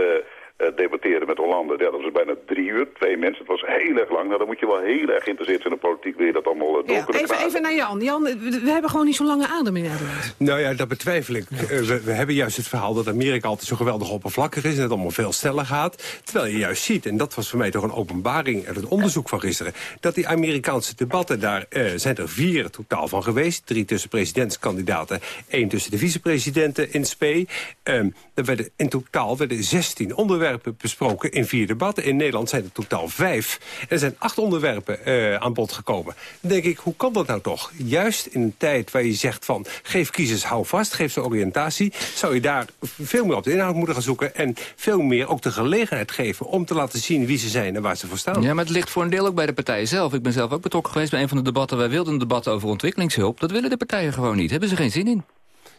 debatteren met Hollande, ja, dat was bijna drie uur. Twee mensen, het was heel erg lang. Nou, dan moet je wel heel erg geïnteresseerd zijn in de politiek. Wil je dat allemaal door ja, kunnen even, even naar Jan. Jan, we hebben gewoon niet zo'n lange adem in Nederland. Nou ja, dat betwijfel ik. We, we, hebben juist het verhaal dat Amerika altijd zo geweldig oppervlakkig is... en het allemaal veel sneller gaat. Terwijl je juist ziet, en dat was voor mij toch een openbaring... uit het onderzoek van gisteren... dat die Amerikaanse debatten, daar uh, zijn er vier totaal van geweest. Drie tussen presidentskandidaten, één tussen de vicepresidenten in spe. Um, er werden, in totaal werden 16 onderwerpen besproken in vier debatten. In Nederland zijn er totaal vijf. Er zijn acht onderwerpen uh, aan bod gekomen. Dan denk ik, hoe kan dat nou toch? Juist in een tijd waar je zegt van... geef kiezers hou vast, geef ze oriëntatie... zou je daar veel meer op de inhoud moeten gaan zoeken... en veel meer ook de gelegenheid geven om te laten zien wie ze zijn en waar ze voor staan. Ja, maar het ligt voor een deel ook bij de partijen zelf. Ik ben zelf ook betrokken geweest bij een van de debatten. Wij wilden een debat over ontwikkelingshulp. Dat willen de partijen gewoon niet. Hebben ze geen zin in.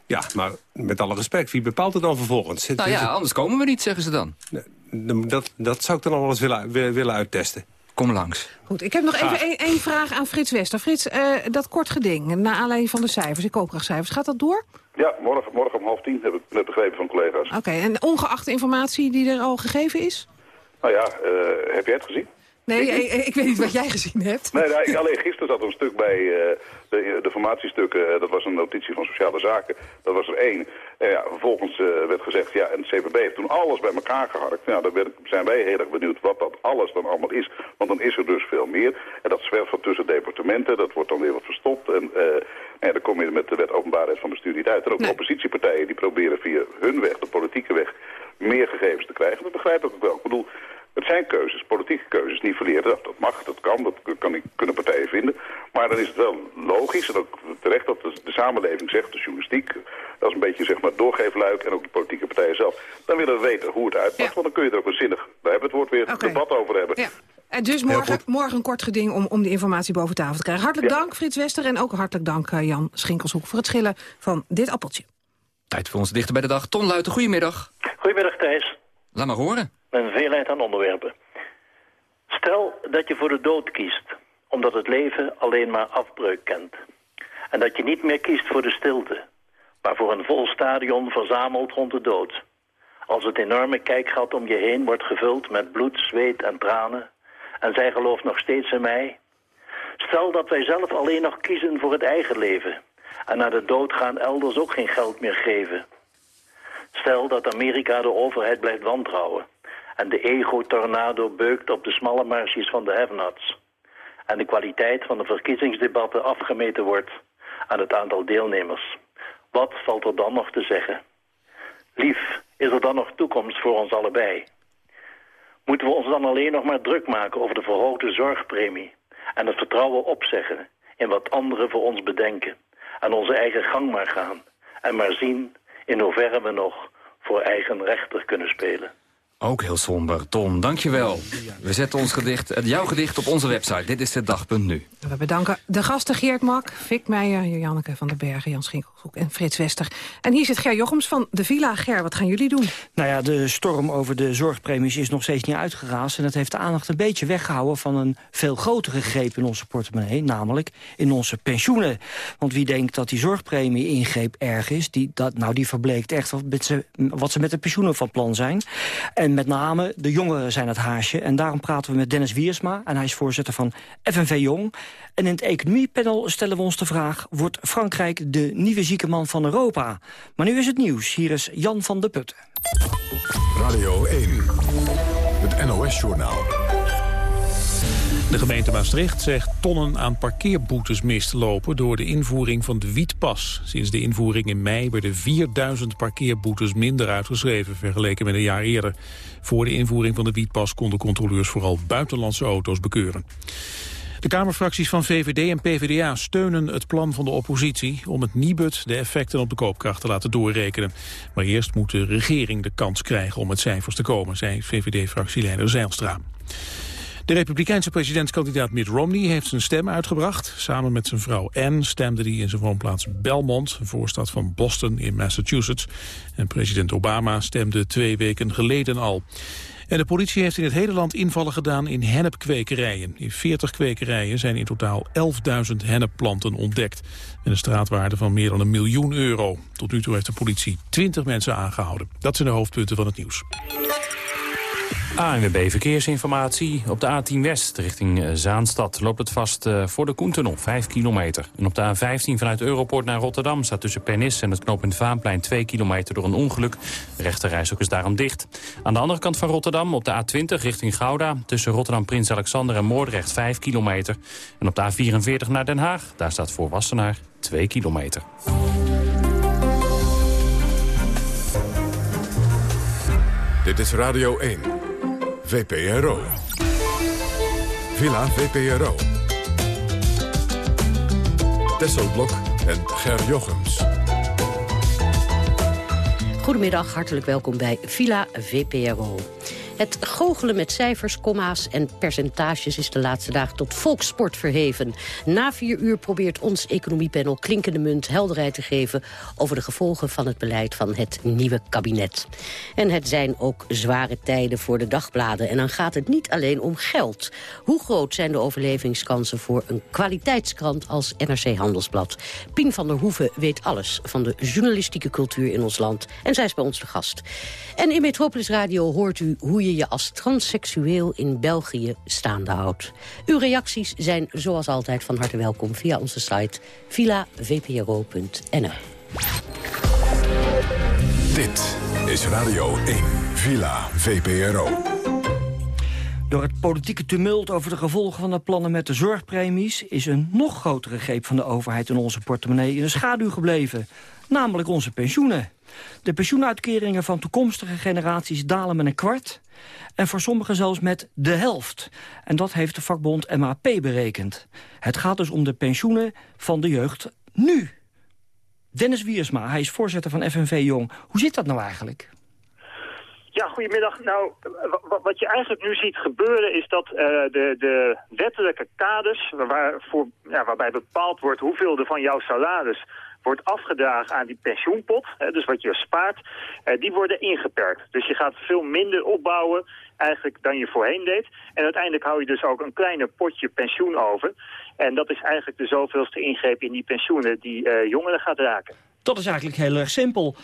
Ja, maar met alle respect, wie bepaalt het dan vervolgens? Nou ja, anders komen we niet, zeggen ze dan. Dat, dat zou ik dan al wel eens willen, willen uittesten. Kom langs. Goed, ik heb nog even één, één vraag aan Frits Wester. Frits, uh, dat kort geding, naar aanleiding van de cijfers, ik koop graag cijfers, gaat dat door? Ja, morgen, morgen om half tien heb ik net begrepen van collega's. Oké, okay, en ongeacht de informatie die er al gegeven is? Nou ja, uh, heb jij het gezien? Nee, ik, ik, weet niet wat jij gezien hebt. Nee, nou, alleen gisteren zat er een stuk bij uh, de, de formatiestukken. dat was een notitie van Sociale Zaken. Dat was er één. En ja, vervolgens werd gezegd, ja, en het CPB heeft toen alles bij elkaar geharkt. Nou, dan zijn wij heel erg benieuwd wat dat alles dan allemaal is. Want dan is er dus veel meer. En dat zwerft van tussen departementen. Dat wordt dan weer wat verstopt. En, en dan kom je met de wet openbaarheid van bestuur niet uit. En ook nee. oppositiepartijen die proberen via hun weg, de politieke weg, meer gegevens te krijgen. Dat begrijp ik ook wel. Ik bedoel, het zijn keuzes, politieke keuzes, niet verleren. Dat, dat mag, dat kan, dat kan, kunnen partijen vinden. Maar dan is het wel logisch en ook terecht dat de, de samenleving zegt, de journalistiek... dat is een beetje zeg maar doorgeefluik en ook de politieke partijen zelf... dan willen we weten hoe het uitpakt, ja. want dan kun je er ook een zinnig... daar hebben we het woord weer, okay. debat over hebben. Ja. En dus morgen, morgen een kort geding om, om de informatie boven tafel te krijgen. Hartelijk dank Frits Wester en ook hartelijk dank uh, Jan Schinkelshoek... voor het schillen van dit appeltje. Tijd voor ons dichter bij de dag. Ton Luiten, goedemiddag. Goedemiddag Thijs. Laat maar horen. Een veelheid aan onderwerpen. Stel dat je voor de dood kiest, omdat het leven alleen maar afbreuk kent. En dat je niet meer kiest voor de stilte, maar voor een vol stadion verzameld rond de dood. Als het enorme kijkgat om je heen wordt gevuld met bloed, zweet en tranen... en zij gelooft nog steeds in mij... Stel dat wij zelf alleen nog kiezen voor het eigen leven... en naar de dood gaan elders ook geen geld meer geven. Stel dat Amerika de overheid blijft wantrouwen... en de ego-tornado beukt op de smalle marges van de have-nots... en de kwaliteit van de verkiezingsdebatten afgemeten wordt aan het aantal deelnemers. Wat valt er dan nog te zeggen? Lief, is er dan nog toekomst voor ons allebei? Moeten we ons dan alleen nog maar druk maken over de verhoogde zorgpremie... en het vertrouwen opzeggen in wat anderen voor ons bedenken... en onze eigen gang maar gaan en maar zien in hoeverre we nog voor eigen rechter kunnen spelen? Ook heel somber. Tom, dankjewel. We zetten ons gedicht, eh, jouw gedicht op onze website. Dit is het dagpunt nu. We bedanken de gasten Geert Mak, Fik Meijer, Janneke van den Bergen, Jan Schinkelhoek en Frits Wester. En hier zit Ger Jochems van de Villa. Ger, wat gaan jullie doen? Nou ja, de storm over de zorgpremies is nog steeds niet uitgeraasd. En dat heeft de aandacht een beetje weggehouden van een veel grotere greep in onze portemonnee. Namelijk in onze pensioenen. Want wie denkt dat die zorgpremie-ingreep erg is, die, dat, nou, die verbleekt echt wat, met ze, wat ze met de pensioenen van plan zijn. En en met name de jongeren zijn het haasje. En daarom praten we met Dennis Wiersma. En hij is voorzitter van FNV Jong. En in het economiepanel stellen we ons de vraag... wordt Frankrijk de nieuwe zieke man van Europa? Maar nu is het nieuws. Hier is Jan van de Putten. Radio 1, het NOS-journaal. De gemeente Maastricht zegt tonnen aan parkeerboetes mislopen door de invoering van de wietpas. Sinds de invoering in mei werden 4000 parkeerboetes minder uitgeschreven vergeleken met een jaar eerder. Voor de invoering van de wietpas konden controleurs vooral buitenlandse auto's bekeuren. De Kamerfracties van VVD en PvdA steunen het plan van de oppositie om het Nibud de effecten op de koopkracht te laten doorrekenen. Maar eerst moet de regering de kans krijgen om met cijfers te komen, zei VVD-fractieleider Zijlstra. De republikeinse presidentskandidaat Mitt Romney heeft zijn stem uitgebracht. Samen met zijn vrouw Anne stemde hij in zijn woonplaats Belmont, een voorstad van Boston in Massachusetts. En president Obama stemde twee weken geleden al. En de politie heeft in het hele land invallen gedaan in hennepkwekerijen. In 40 kwekerijen zijn in totaal 11.000 hennepplanten ontdekt. Met een straatwaarde van meer dan een miljoen euro. Tot nu toe heeft de politie 20 mensen aangehouden. Dat zijn de hoofdpunten van het nieuws. ANWB Verkeersinformatie. Op de A10 West richting eh, Zaanstad loopt het vast eh, voor de Koentunnel, 5 kilometer. En op de A15 vanuit Europort naar Rotterdam staat tussen Pernis en het knooppunt Vaanplein 2 kilometer door een ongeluk. De rechterreis ook is daarom dicht. Aan de andere kant van Rotterdam op de A20 richting Gouda tussen Rotterdam Prins Alexander en Moordrecht 5 kilometer. En op de A44 naar Den Haag, daar staat voor Wassenaar 2 kilometer. Dit is Radio 1. VPRO. Villa VPRO. Tesselblok en Ger Jochems. Goedemiddag, hartelijk welkom bij Villa VPRO. Het goochelen met cijfers, komma's en percentages is de laatste dagen tot volkssport verheven. Na vier uur probeert ons economiepanel klinkende munt helderheid te geven over de gevolgen van het beleid van het nieuwe kabinet. En het zijn ook zware tijden voor de dagbladen. En dan gaat het niet alleen om geld. Hoe groot zijn de overlevingskansen voor een kwaliteitskrant als NRC Handelsblad? Pien van der Hoeven weet alles van de journalistieke cultuur in ons land. En zij is bij ons de gast. En in Metropolis Radio hoort u hoe je je als transseksueel in België staande houdt. Uw reacties zijn zoals altijd van harte welkom via onze site villavpro.nl. Dit is Radio 1, Villa VPRO. Door het politieke tumult over de gevolgen van de plannen met de zorgpremies... is een nog grotere greep van de overheid in onze portemonnee in de schaduw gebleven. Namelijk onze pensioenen. De pensioenuitkeringen van toekomstige generaties dalen met een kwart... en voor sommigen zelfs met de helft. En dat heeft de vakbond MAP berekend. Het gaat dus om de pensioenen van de jeugd nu. Dennis Wiersma, hij is voorzitter van FNV Jong. Hoe zit dat nou eigenlijk? Ja, goedemiddag. Nou, wat je eigenlijk nu ziet gebeuren is dat uh, de, de wettelijke kaders... Waar, voor, ja, waarbij bepaald wordt hoeveel er van jouw salaris wordt afgedragen aan die pensioenpot, hè, dus wat je spaart, uh, die worden ingeperkt. Dus je gaat veel minder opbouwen eigenlijk dan je voorheen deed. En uiteindelijk hou je dus ook een kleiner potje pensioen over. En dat is eigenlijk de zoveelste ingreep in die pensioenen die uh, jongeren gaat raken. Dat is eigenlijk heel erg simpel.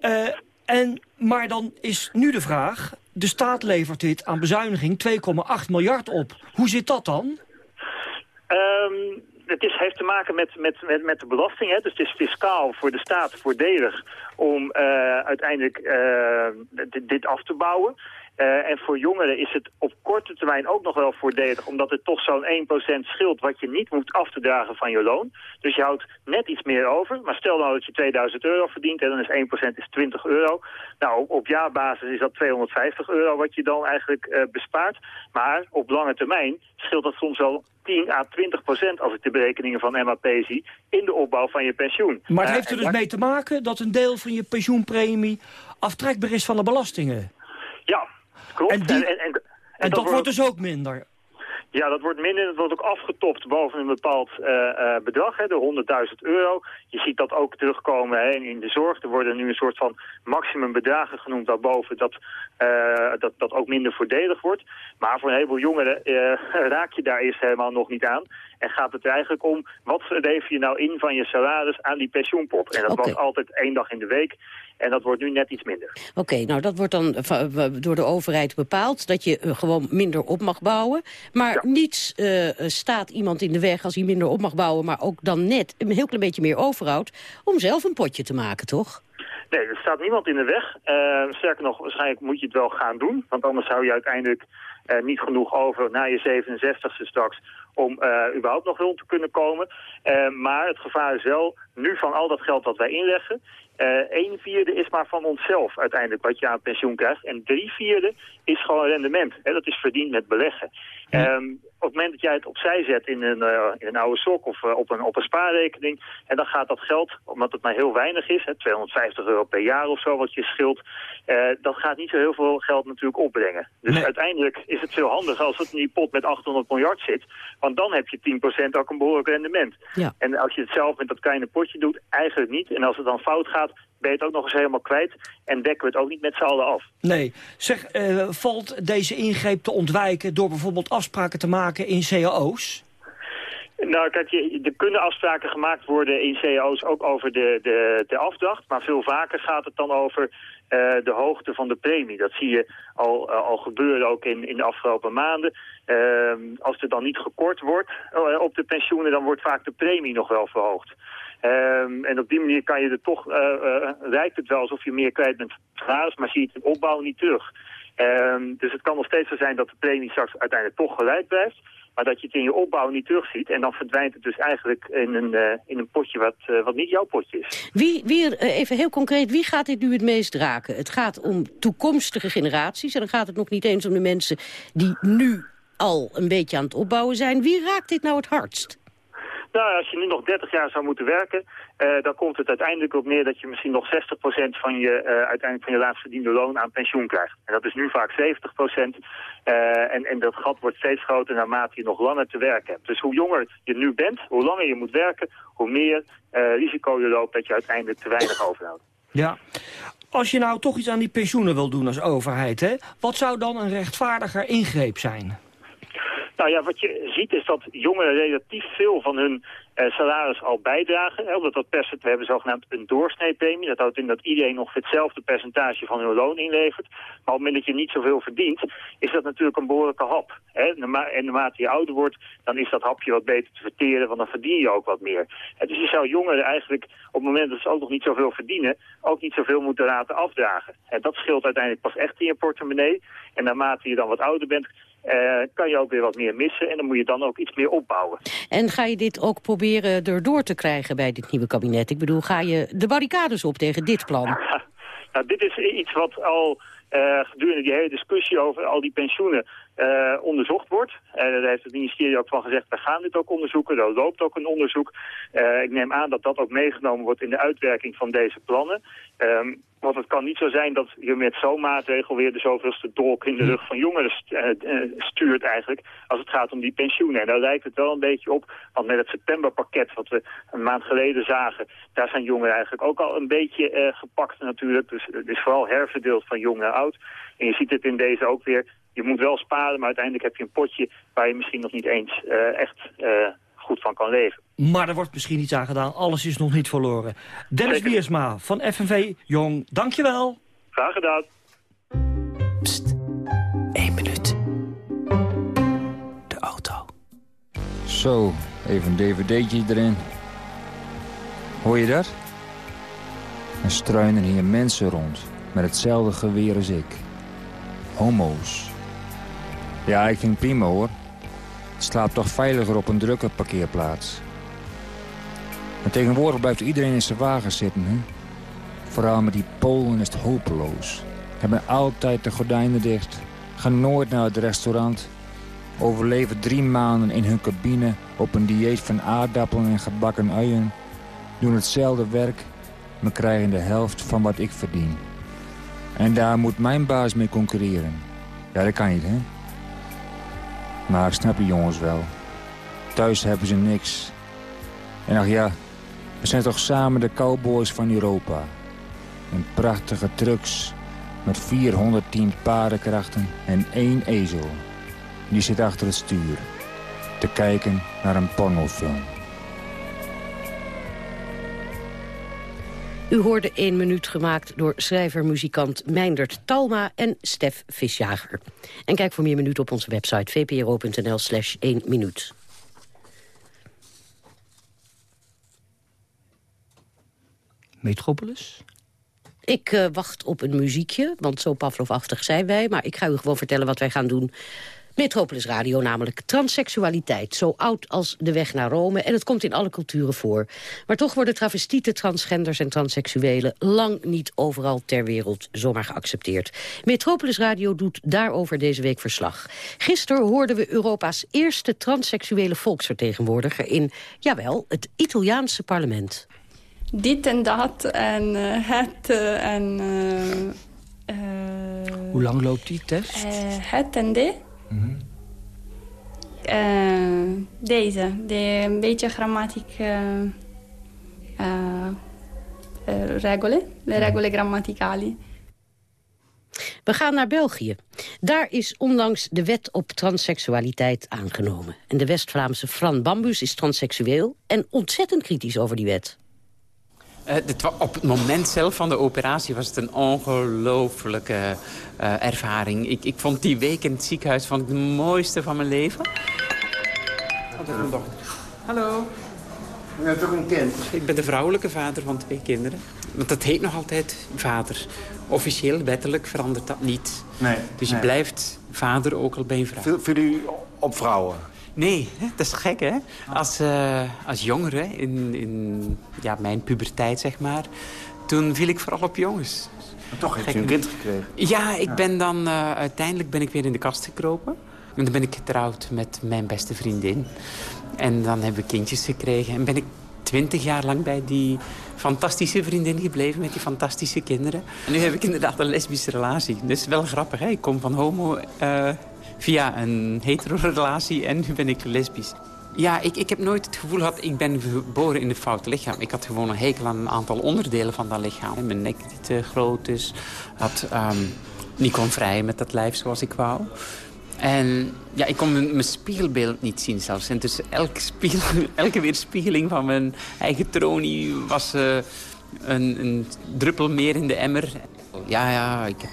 Uh, en, maar dan is nu de vraag, de staat levert dit aan bezuiniging 2,8 miljard op. Hoe zit dat dan? Um, het is, heeft te maken met, met, met, met de belasting. Hè? Dus het is fiscaal voor de staat voordelig om uh, uiteindelijk uh, dit af te bouwen. Uh, en voor jongeren is het op korte termijn ook nog wel voordelig... omdat het toch zo'n 1% scheelt wat je niet moet af te dragen van je loon. Dus je houdt net iets meer over. Maar stel nou dat je 2000 euro verdient en dan is 1% is 20 euro. Nou, op, jaarbasis is dat 250 euro wat je dan eigenlijk uh, bespaart. Maar op lange termijn scheelt dat soms wel 10 à 20 procent, als ik de berekeningen van MAP zie, in de opbouw van je pensioen. Maar het heeft er dus mee te maken dat een deel van je pensioenpremie aftrekbaar is van de belastingen? Ja, klopt. En, die, en, en, en, dat, dat wordt dus ook minder? Ja, dat wordt minder. Dat wordt ook afgetopt boven een bepaald uh, uh, bedrag, hè, de 100.000 euro. Je ziet dat ook terugkomen hè, in de zorg. Er worden nu een soort van maximumbedragen genoemd daarboven, dat, uh, dat dat ook minder voordelig wordt. Maar voor een heleboel jongeren raak je daar eerst helemaal nog niet aan. En gaat het er eigenlijk om, wat lever je nou in van je salaris aan die pensioenpot? En dat okay. was altijd één dag in de week. En dat wordt nu net iets minder. Oké, okay, nou dat wordt dan door de overheid bepaald... dat je gewoon minder op mag bouwen. Maar ja. niets uh, staat iemand in de weg als hij minder op mag bouwen... maar ook dan net een heel klein beetje meer overhoudt... om zelf een potje te maken, toch? Nee, er staat niemand in de weg. Uh, sterker nog, waarschijnlijk moet je het wel gaan doen. Want anders zou je uiteindelijk niet genoeg over na je 67ste straks om uh, überhaupt nog rond te kunnen komen. Uh, maar het gevaar is wel, nu van al dat geld dat wij inleggen... Uh, een vierde is maar van onszelf uiteindelijk wat je aan pensioen krijgt. En drie vierde is gewoon rendement. Hè, dat is verdiend met beleggen. Ja. Um, op het moment dat jij het opzij zet in een, uh, in een oude sok of uh, op, een, op een spaarrekening... en dan gaat dat geld, omdat het maar heel weinig is... Hè, 250 euro per jaar of zo wat je scheelt... Uh, dat gaat niet zo heel veel geld natuurlijk opbrengen. Dus nee. uiteindelijk is het veel handiger als het in die pot met 800 miljard zit... want dan heb je 10% ook een behoorlijk rendement. Ja. En als je het zelf met dat kleine potje doet, eigenlijk niet. En als het dan fout gaat, ben je het ook nog eens helemaal kwijt. En dekken we het ook niet met z'n allen af. Nee. Zeg, uh, valt deze ingreep te ontwijken door bijvoorbeeld afspraken te maken in cao's? Nou, kijk, je, er kunnen afspraken gemaakt worden in cao's ook over de, de, de afdracht. Maar veel vaker gaat het dan over uh, de hoogte van de premie. Dat zie je al, uh, al gebeuren ook in, in de afgelopen maanden. Uh, als er dan niet gekort wordt op de pensioenen, dan wordt vaak de premie nog wel verhoogd. Um, en op die manier kan je er toch, uh, uh, lijkt het wel alsof je meer kwijt bent salaris, maar zie je het in opbouw niet terug. Um, dus het kan nog steeds zo zijn dat de premie straks uiteindelijk toch gelijk blijft. Maar dat je het in je opbouw niet terugziet. En dan verdwijnt het dus eigenlijk in een, uh, in een potje wat, wat niet jouw potje is. Wie, wie, even heel concreet, wie gaat dit nu het meest raken? Het gaat om toekomstige generaties. En dan gaat het nog niet eens om de mensen die nu al een beetje aan het opbouwen zijn. Wie raakt dit nou het hardst? Nou, als je nu nog 30 jaar zou moeten werken, uh, dan komt het uiteindelijk op neer dat je misschien nog 60% van je, uh, uiteindelijk van je laatst verdiende loon aan pensioen krijgt. En dat is nu vaak 70%. Uh, en, en dat gat wordt steeds groter naarmate je nog langer te werken hebt. Dus hoe jonger je nu bent, hoe langer je moet werken, hoe meer risico je loopt dat je uiteindelijk te weinig overhoudt. Ja. Als je nou toch iets aan die pensioenen wil doen als overheid, hè, wat zou dan een rechtvaardiger ingreep zijn? Nou ja, wat je ziet is dat jongeren relatief veel van hun uh, salaris al bijdragen. Hè, omdat dat percentage, we hebben zogenaamd een doorsneepremie. Dat houdt in dat iedereen nog hetzelfde percentage van hun loon inlevert. Maar op het moment dat je niet zoveel verdient, is dat natuurlijk een behoorlijke hap. Hè. En naarmate je ouder wordt, dan is dat hapje wat beter te verteren, want dan verdien je ook wat meer. En dus je zou jongeren eigenlijk, op het moment dat ze ook nog niet zoveel verdienen, ook niet zoveel moeten laten afdragen. En dat scheelt uiteindelijk pas echt in je portemonnee. En naarmate je dan wat ouder bent, uh, kan je ook weer wat meer missen en dan moet je dan ook iets meer opbouwen. En ga je dit ook proberen erdoor te krijgen bij dit nieuwe kabinet? Ik bedoel, ga je de barricades op tegen dit plan? nou, dit is iets wat al uh, gedurende die hele discussie over al die pensioenen uh, onderzocht wordt. En daar heeft het ministerie ook van gezegd, we gaan dit ook onderzoeken. Er loopt ook een onderzoek. Uh, ik neem aan dat dat ook meegenomen wordt in de uitwerking van deze plannen. Um, Want het kan niet zo zijn dat je met zo'n maatregel weer de zoveelste dolk in de rug van jongeren stuurt eigenlijk. Als het gaat om die pensioenen. En daar lijkt het wel een beetje op. Want met het septemberpakket wat we een maand geleden zagen. Daar zijn jongeren eigenlijk ook al een beetje gepakt natuurlijk. Dus het is vooral herverdeeld van jong naar oud. En je ziet het in deze ook weer. Je moet wel sparen, maar uiteindelijk heb je een potje waar je misschien nog niet eens echt goed van kan leven. Maar er wordt misschien iets aan gedaan. Alles is nog niet verloren. Dennis Wiersma van FNV Jong, dankjewel. Graag gedaan. Pst, één minuut. De auto. Zo, even een dvd'tje erin. Hoor je dat? Er struinen hier mensen rond, met hetzelfde geweer als ik. Homo's. Ja, ik vind prima hoor. Het slaapt toch veiliger op een drukke parkeerplaats. Maar tegenwoordig blijft iedereen in zijn wagen zitten, hè? Vooral met die Polen is het hopeloos. Hebben altijd de gordijnen dicht. Gaan nooit naar het restaurant. Overleven drie maanden in hun cabine op een dieet van aardappelen en gebakken uien. Doen hetzelfde werk, maar krijgen de helft van wat ik verdien. En daar moet mijn baas mee concurreren. Ja, dat kan niet, hè? Maar snap die jongens wel. Thuis hebben ze niks. En ach ja, we zijn toch samen de cowboys van Europa. In prachtige trucks met 410 paardenkrachten en één ezel. Die zit achter het stuur. Te kijken naar een pornofilm. U hoorde één minuut gemaakt door schrijver-muzikant Meindert Talma en Stef Visjager. En kijk voor meer minuten op onze website vpro.nl slash 1 minuut. Metropolis? Ik uh, wacht op een muziekje, want zo Pavlovachtig zijn wij. Maar ik ga u gewoon vertellen wat wij gaan doen Metropolis Radio namelijk transseksualiteit, zo oud als de weg naar Rome. En het komt in alle culturen voor. Maar toch worden travestieten, transgenders en transseksuelen... lang niet overal ter wereld zomaar geaccepteerd. Metropolis Radio doet daarover deze week verslag. Gisteren hoorden we Europa's eerste transseksuele volksvertegenwoordiger... in, jawel, het Italiaanse parlement. Dit en dat en uh, het uh, en... Uh, Hoe lang loopt die test? het en dit. Mm uh, deze, de een beetje grammatiek uh, uh, regole, le regole grammaticali. We gaan naar België. Daar is onlangs de wet op transseksualiteit aangenomen. En de West-Vlaamse Fran Bambus is transseksueel en ontzettend kritisch over die wet. Uh, op het moment zelf van de operatie was het een ongelooflijke uh, ervaring. Ik, ik, vond die week in het ziekenhuis vond ik de mooiste van mijn leven. Is mijn dochter? Hallo. Je hebt ook een kind? Ik ben de vrouwelijke vader van twee kinderen. Want dat heet nog altijd vader. Officieel, wettelijk verandert dat niet. Nee. Dus je nee. blijft vader ook al bij een vrouw. Viel, viel u op vrouwen? Nee, dat is gek, hè? Als, uh, als jongere, in, in ja, mijn puberteit, zeg maar... toen viel ik vooral op jongens. Maar toch heeft u een kind gekregen? Ja, ik ben dan... Uh, uiteindelijk ben ik weer in de kast gekropen. En dan ben ik getrouwd met mijn beste vriendin. En dan hebben we kindjes gekregen. En ben ik twintig jaar lang bij die fantastische vriendin gebleven... met die fantastische kinderen. En nu heb ik inderdaad een lesbische relatie. Dus wel grappig, hè? Ik kom van homo... Uh, via een hetero-relatie en nu ben ik lesbisch. Ja, ik, ik heb nooit het gevoel gehad, ik ben geboren in een fout lichaam. Ik had gewoon een hekel aan een aantal onderdelen van dat lichaam. Mijn nek die te groot is, had, um, niet kon vrijen met dat lijf zoals ik wou. En ja, ik kon mijn, mijn spiegelbeeld niet zien zelfs. En dus elke, spiegel, elke weerspiegeling van mijn eigen tronie was uh, een, een druppel meer in de emmer. Ja, ja, ik heb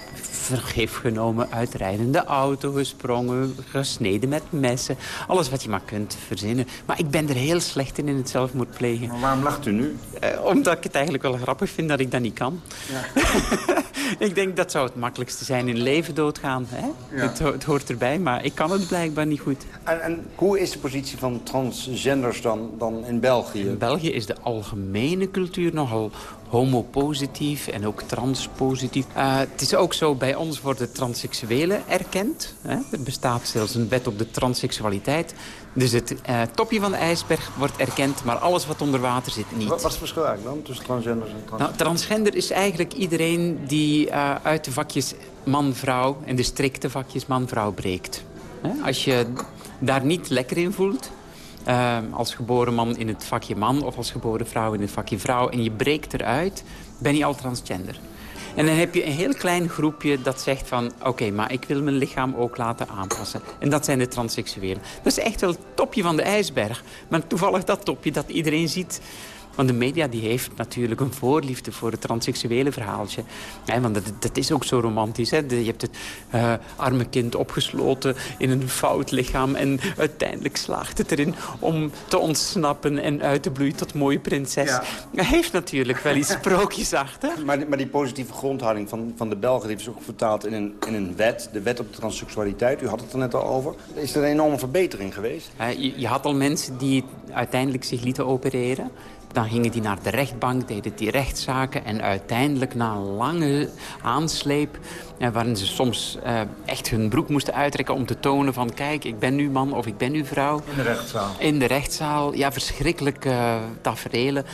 vergif genomen, uit rijdende auto gesprongen, gesneden met messen. Alles wat je maar kunt verzinnen. Maar ik ben er heel slecht in in het zelfmoord plegen. Maar waarom lacht u nu? Eh, omdat ik het eigenlijk wel grappig vind dat ik dat niet kan. Ja. ik denk dat zou het makkelijkste zijn in leven doodgaan. Hè? Ja. Het, het, hoort erbij, maar ik kan het blijkbaar niet goed. En, en hoe is de positie van transgenders dan, dan in België? In België is de algemene cultuur nogal homopositief en ook transpositief. Uh, het is ook zo, bij ons worden transseksuelen erkend. Hè? Er bestaat zelfs een wet op de transseksualiteit. Dus het uh, topje van de ijsberg wordt erkend, maar alles wat onder water zit niet. Wat, is het verschil eigenlijk dan tussen transgenders en trans? Nou, transgender is eigenlijk iedereen die uh, uit de vakjes man-vrouw... en de strikte vakjes man-vrouw breekt. Als je daar niet lekker in voelt... Uh, als geboren man in het vakje man of als geboren vrouw in het vakje vrouw... en je breekt eruit, ben je al transgender. En dan heb je een heel klein groepje dat zegt van... oké, maar ik wil mijn lichaam ook laten aanpassen. En dat zijn de transseksuelen. Dat is echt wel het topje van de ijsberg. Maar toevallig dat topje dat iedereen ziet... Want de media die heeft natuurlijk een voorliefde voor het transseksuele verhaaltje. Want dat, dat, is ook zo romantisch. Hè? Je hebt het uh, arme kind opgesloten in een fout lichaam... en uiteindelijk slaagt het erin om te ontsnappen en uit te bloeien tot mooie prinses. Ja. Dat heeft natuurlijk wel iets sprookjesachtig. Maar, maar die positieve grondhouding van, van de Belgen... die is ook vertaald in een, in een wet, de wet op de transseksualiteit. U had het er net al over. Is er een enorme verbetering geweest? Uh, je, je had al mensen die uiteindelijk zich lieten opereren... Dan gingen die naar de rechtbank, deden die rechtszaken... en uiteindelijk na een lange aansleep... Eh, waarin ze soms eh, echt hun broek moesten uittrekken om te tonen van... kijk, ik ben nu man of ik ben nu vrouw. In de rechtszaal. In de rechtszaal, ja, verschrikkelijke uh, tafereelen.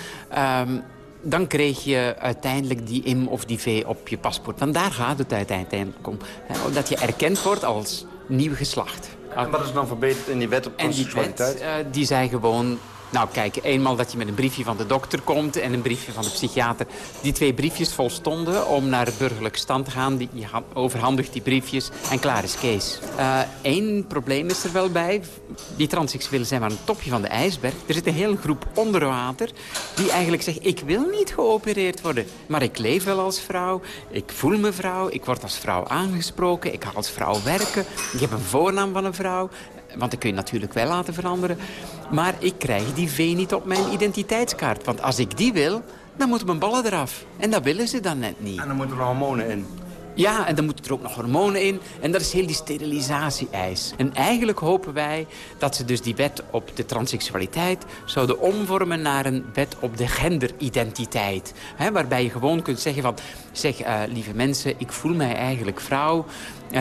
Um, dan kreeg je uiteindelijk die im of die v op je paspoort. Want daar gaat het uiteindelijk om. Hè, dat je erkend wordt als nieuw geslacht. En wat is dan verbeterd in die wet op transseksualiteit? En die wet, uh, die zei gewoon... Nou kijk, eenmaal dat je met een briefje van de dokter komt en een briefje van de psychiater. Die twee briefjes volstonden om naar het burgerlijke stand te gaan. Die, je overhandigt die briefjes en klaar is Kees. Eén uh, probleem is er wel bij. Die transseksuelen zijn maar een topje van de ijsberg. Er zit een hele groep onder water die eigenlijk zegt... ik wil niet geopereerd worden, maar ik leef wel als vrouw. Ik voel me vrouw, ik word als vrouw aangesproken. Ik ga als vrouw werken. Ik heb een voornaam van een vrouw. Want dat kun je natuurlijk wel laten veranderen. Maar ik krijg die V niet op mijn identiteitskaart. Want als ik die wil, dan moeten mijn ballen eraf. En dat willen ze dan net niet. En dan moeten er hormonen in. Ja, en dan moeten er ook nog hormonen in. En dat is heel die sterilisatie-eis. En eigenlijk hopen wij dat ze dus die wet op de transseksualiteit... zouden omvormen naar een wet op de genderidentiteit. Waarbij je gewoon kunt zeggen van... zeg, uh, lieve mensen, ik voel mij eigenlijk vrouw...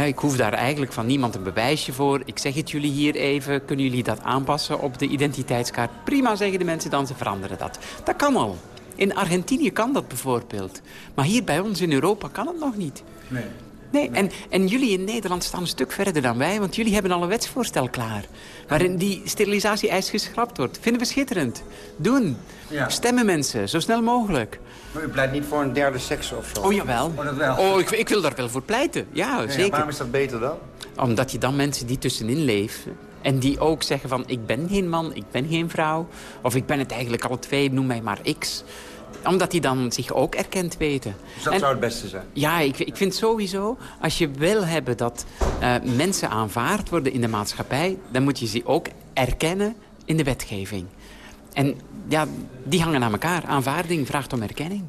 Ik hoef daar eigenlijk van niemand een bewijsje voor. Ik zeg het jullie hier even. Kunnen jullie dat aanpassen op de identiteitskaart? Prima, zeggen de mensen dan. Ze veranderen dat. Dat kan al. In Argentinië kan dat bijvoorbeeld. Maar hier bij ons in Europa kan het nog niet. Nee. Nee, en, en jullie in Nederland staan een stuk verder dan wij... want jullie hebben al een wetsvoorstel klaar... waarin die sterilisatie-eis geschrapt wordt. Vinden we schitterend. Doen. Ja. Stemmen mensen, zo snel mogelijk. Maar u pleit niet voor een derde seks of zo? Oh, jawel. Oh, dat wel. Oh, ik, ik wil daar wel voor pleiten. Ja, ja, zeker. Waarom is dat beter dan? Omdat je dan mensen die tussenin leven... en die ook zeggen van, ik ben geen man, ik ben geen vrouw... of ik ben het eigenlijk alle twee, noem mij maar X omdat die dan zich ook erkend weten. Dus dat en, zou het beste zijn? Ja, ik, ik vind sowieso, als je wil hebben dat uh, mensen aanvaard worden in de maatschappij... dan moet je ze ook erkennen in de wetgeving. En ja, die hangen aan elkaar. Aanvaarding vraagt om erkenning.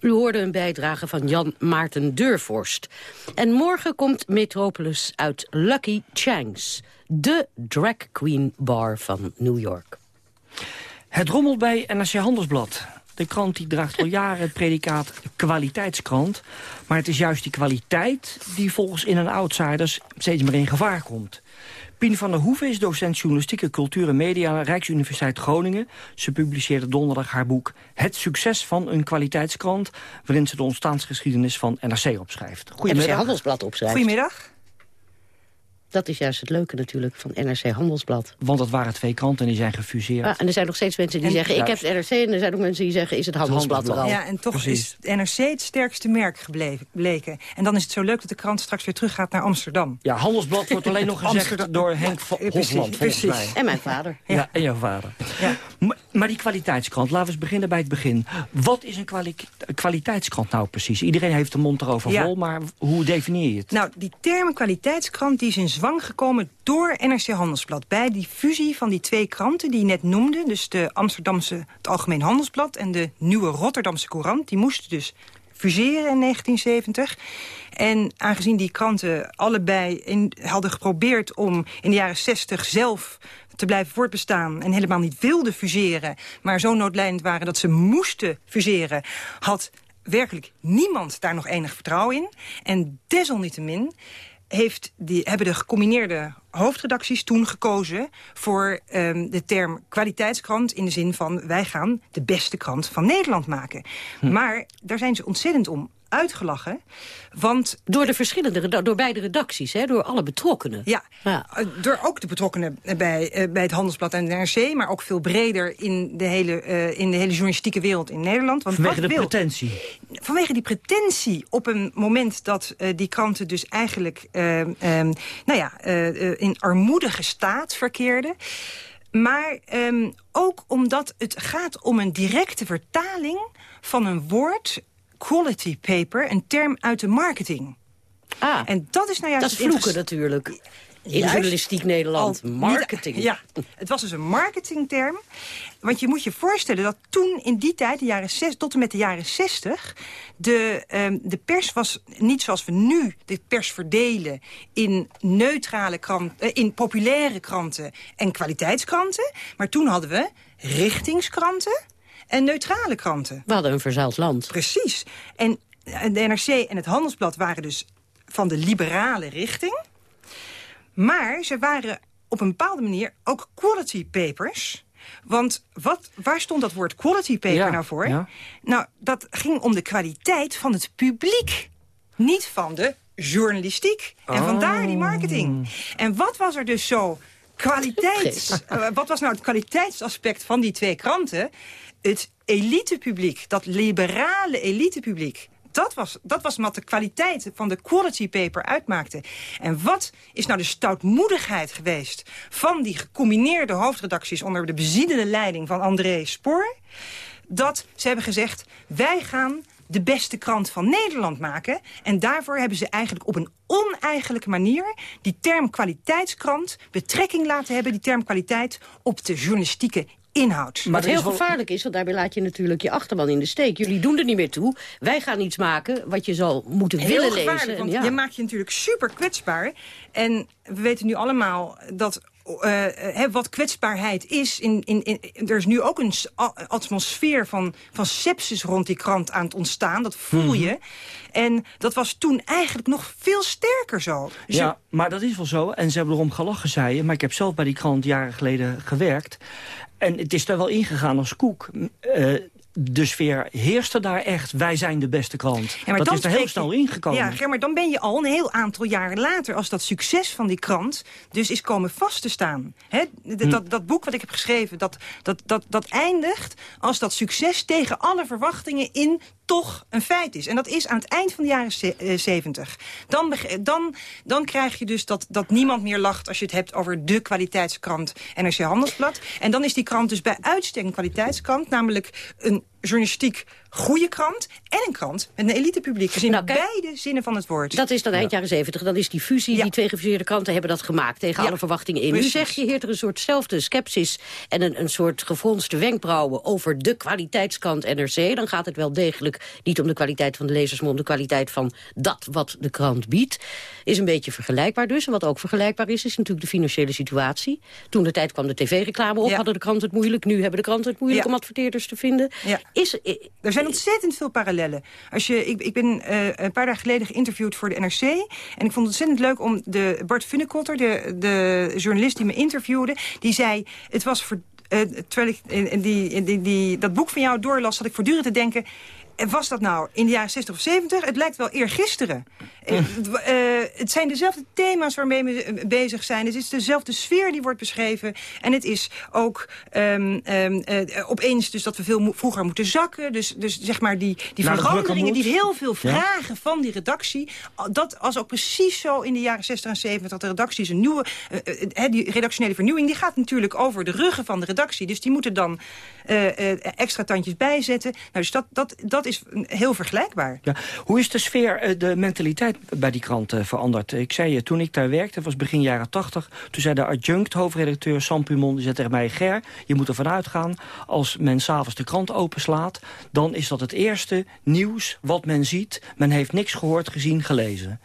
U hoorde een bijdrage van Jan Maarten Deurvorst. En morgen komt Metropolis uit Lucky Chang's. De drag queen bar van New York. Het rommelt bij NRC Handelsblad. De krant die draagt al jaren het predicaat kwaliteitskrant. Maar het is juist die kwaliteit die volgens in- en outsiders steeds meer in gevaar komt. Pien van der Hoeven is docent journalistieke cultuur en media aan de Rijksuniversiteit Groningen. Ze publiceerde donderdag haar boek Het succes van een kwaliteitskrant... waarin ze de ontstaansgeschiedenis van NRC opschrijft. Goedemiddag. NRC Handelsblad opschrijft. Goedemiddag. Dat is juist het leuke natuurlijk van NRC Handelsblad. Want dat waren twee kranten en die zijn gefuseerd. Ah, en er zijn nog steeds mensen die en, zeggen, ik heb het NRC... en er zijn ook mensen die zeggen, is het Handelsblad, er al? Ja, en toch Precies. is NRC het sterkste merk gebleken. En dan is het zo leuk dat de krant straks weer teruggaat naar Amsterdam. Ja, Handelsblad wordt alleen nog gezegd door Henk van ja, Hofland, volgens mij. En mijn vader. Ja, ja en jouw vader. Ja. Maar, maar, die kwaliteitskrant, laten we eens beginnen bij het begin. Wat is een kwali kwaliteitskrant nou precies? Iedereen heeft de mond erover ja. vol, maar hoe definieer je het? Nou, die term kwaliteitskrant die is in zwang gekomen door NRC Handelsblad. Bij die fusie van die twee kranten die je net noemde... dus de Amsterdamse, het Algemeen Handelsblad... en de nieuwe Rotterdamse Courant... die moesten dus fuseren in 1970. En aangezien die kranten allebei in, hadden geprobeerd om in de jaren 60 zelf te blijven voortbestaan en helemaal niet wilden fuseren... maar zo noodlijnend waren dat ze moesten fuseren... had werkelijk niemand daar nog enig vertrouwen in. En desalniettemin heeft die, hebben de gecombineerde hoofdredacties toen gekozen... voor um, de term kwaliteitskrant in de zin van... wij gaan de beste krant van Nederland maken. Hm. Maar daar zijn ze ontzettend om uitgelachen. Want, door de verschillende, door beide redacties, hè? door alle betrokkenen. Ja, ja. Eh, door ook de betrokkenen bij, eh, bij het Handelsblad en de NRC... maar ook veel breder in de hele, uh, in de hele journalistieke wereld in Nederland. Want vanwege de wil, pretentie? Vanwege die pretentie op een moment dat uh, die kranten dus eigenlijk... Uh, um, nou ja, in armoedige staat verkeerden... Maar um, ook omdat het gaat om een directe vertaling van een woord quality paper, een term uit de marketing. Ah, en dat is nou juist... Dat vloeken natuurlijk. In Juist, journalistiek Nederland, marketing. ja, het was dus een marketingterm. Want je moet je voorstellen dat toen in die tijd, de jaren zes, tot en met de jaren 60... De, um, de pers was niet zoals we nu de pers verdelen... in neutrale kranten, uh, in populaire kranten en kwaliteitskranten. Maar toen hadden we richtingskranten en neutrale kranten. We hadden een verzuild land. Precies. En de NRC en het Handelsblad waren dus van de liberale richting. Maar ze waren op een bepaalde manier ook quality papers... Want wat, waar stond dat woord quality paper nou voor? Nou, dat ging om de kwaliteit van het publiek. Niet van de journalistiek. En oh. vandaar die marketing. En wat was er dus zo kwaliteits... Uh, wat was nou het kwaliteitsaspect van die twee kranten? Het elitepubliek, dat liberale elitepubliek... Dat was, dat was wat de kwaliteit van de quality paper uitmaakte. En wat is nou de stoutmoedigheid geweest... van die gecombineerde hoofdredacties... onder de beziedende leiding van André Spoor... dat ze hebben gezegd... wij gaan de beste krant van Nederland maken. En daarvoor hebben ze eigenlijk op een oneigenlijke manier... die term kwaliteitskrant betrekking laten hebben... die term kwaliteit op de journalistieke inhoud. Maar Wat heel gevaarlijk is, want daarbij laat je natuurlijk je achterban in de steek. Jullie doen er niet meer toe. Wij gaan iets maken wat je zal moeten heel willen lezen. want je maakt je natuurlijk super kwetsbaar. En we weten nu allemaal dat uh, wat kwetsbaarheid is. In, in, in, er is nu ook een atmosfeer van, van sepsis rond die krant aan het ontstaan. Dat voel mhm. je. En dat was toen eigenlijk nog veel sterker zo. Dus ja, maar dat is wel zo. En ze hebben erom gelachen, zei je. Maar ik heb zelf bij die krant jaren geleden gewerkt. En het is daar wel ingegaan als koek. Uh, de sfeer heerste daar echt. Wij zijn de beste krant. Ja, dat is er heel snel ingekomen. Ja, maar dan ben je al een heel aantal jaren later... als dat succes van die krant dus is komen vast te staan. He, hm. dat, dat boek wat ik heb geschreven, dat, dat, dat, dat eindigt als dat succes tegen alle verwachtingen in toch een feit is. En dat is aan het eind van de jaren eh, zeventig. Dan, dan, dan krijg je dus dat, dat niemand meer lacht... als je het hebt over de kwaliteitskrant NRC Handelsblad. En dan is die krant dus bij uitstek een kwaliteitskrant... namelijk een think journalistiek goede krant en een krant met een elitepubliek. Dus in nou, beide zinnen van het woord. Dat is dan eind jaren zeventig. Dan is die fusie, die twee gefuseerde kranten hebben dat gemaakt... tegen alle verwachtingen in. Precies. Nu zeg je, heert er een soortzelfde sceptisch... en een, een soort gefronste wenkbrauwen over de kwaliteitskrant NRC. Dan gaat het wel degelijk niet om de kwaliteit van de lezers... maar om de kwaliteit van dat wat de krant biedt. Is een beetje vergelijkbaar dus. En wat ook vergelijkbaar is, is natuurlijk de financiële situatie. Toen de tijd kwam de tv-reclame op, hadden de kranten het moeilijk. Nu hebben de kranten het moeilijk om adverteerders te vinden. Is, er zijn ontzettend veel parallellen. Als je, ik, ik ben uh, een paar dagen geleden geïnterviewd voor de NRC. En ik vond het ontzettend leuk om de Bart Funnekotter, de, de journalist die me interviewde... die zei, het was... Voor, uh, terwijl ik die, die, die, dat boek van jou doorlas, had ik voortdurend te denken... Was dat nou in de jaren 60 of 70? Het lijkt wel eergisteren. Uh, het zijn dezelfde thema's waarmee we bezig zijn. Het is dezelfde sfeer die wordt beschreven. En het is ook um, um, uh, opeens dus dat we veel vroeger moeten zakken. Dus, dus zeg maar die, die veranderingen die heel veel vragen van die redactie. Dat was ook precies zo in de jaren 60 en 70. Dat de redacties een nieuwe... Die redactionele vernieuwing die gaat natuurlijk over de ruggen van de redactie. Dus die moeten dan extra tandjes bijzetten. Nou, dus dat, dat, dat is is heel vergelijkbaar. Ja. Hoe is de sfeer, eh, de mentaliteit bij die krant eh, veranderd? Ik zei je, toen ik daar werkte, was begin jaren 80... toen zei de adjunct hoofdredacteur Sam Pumon, die zei tegen mij... Ger, je moet ervan uitgaan, als men s'avonds de krant openslaat... dan is dat het eerste nieuws wat men ziet. Men heeft niks gehoord, gezien, gelezen.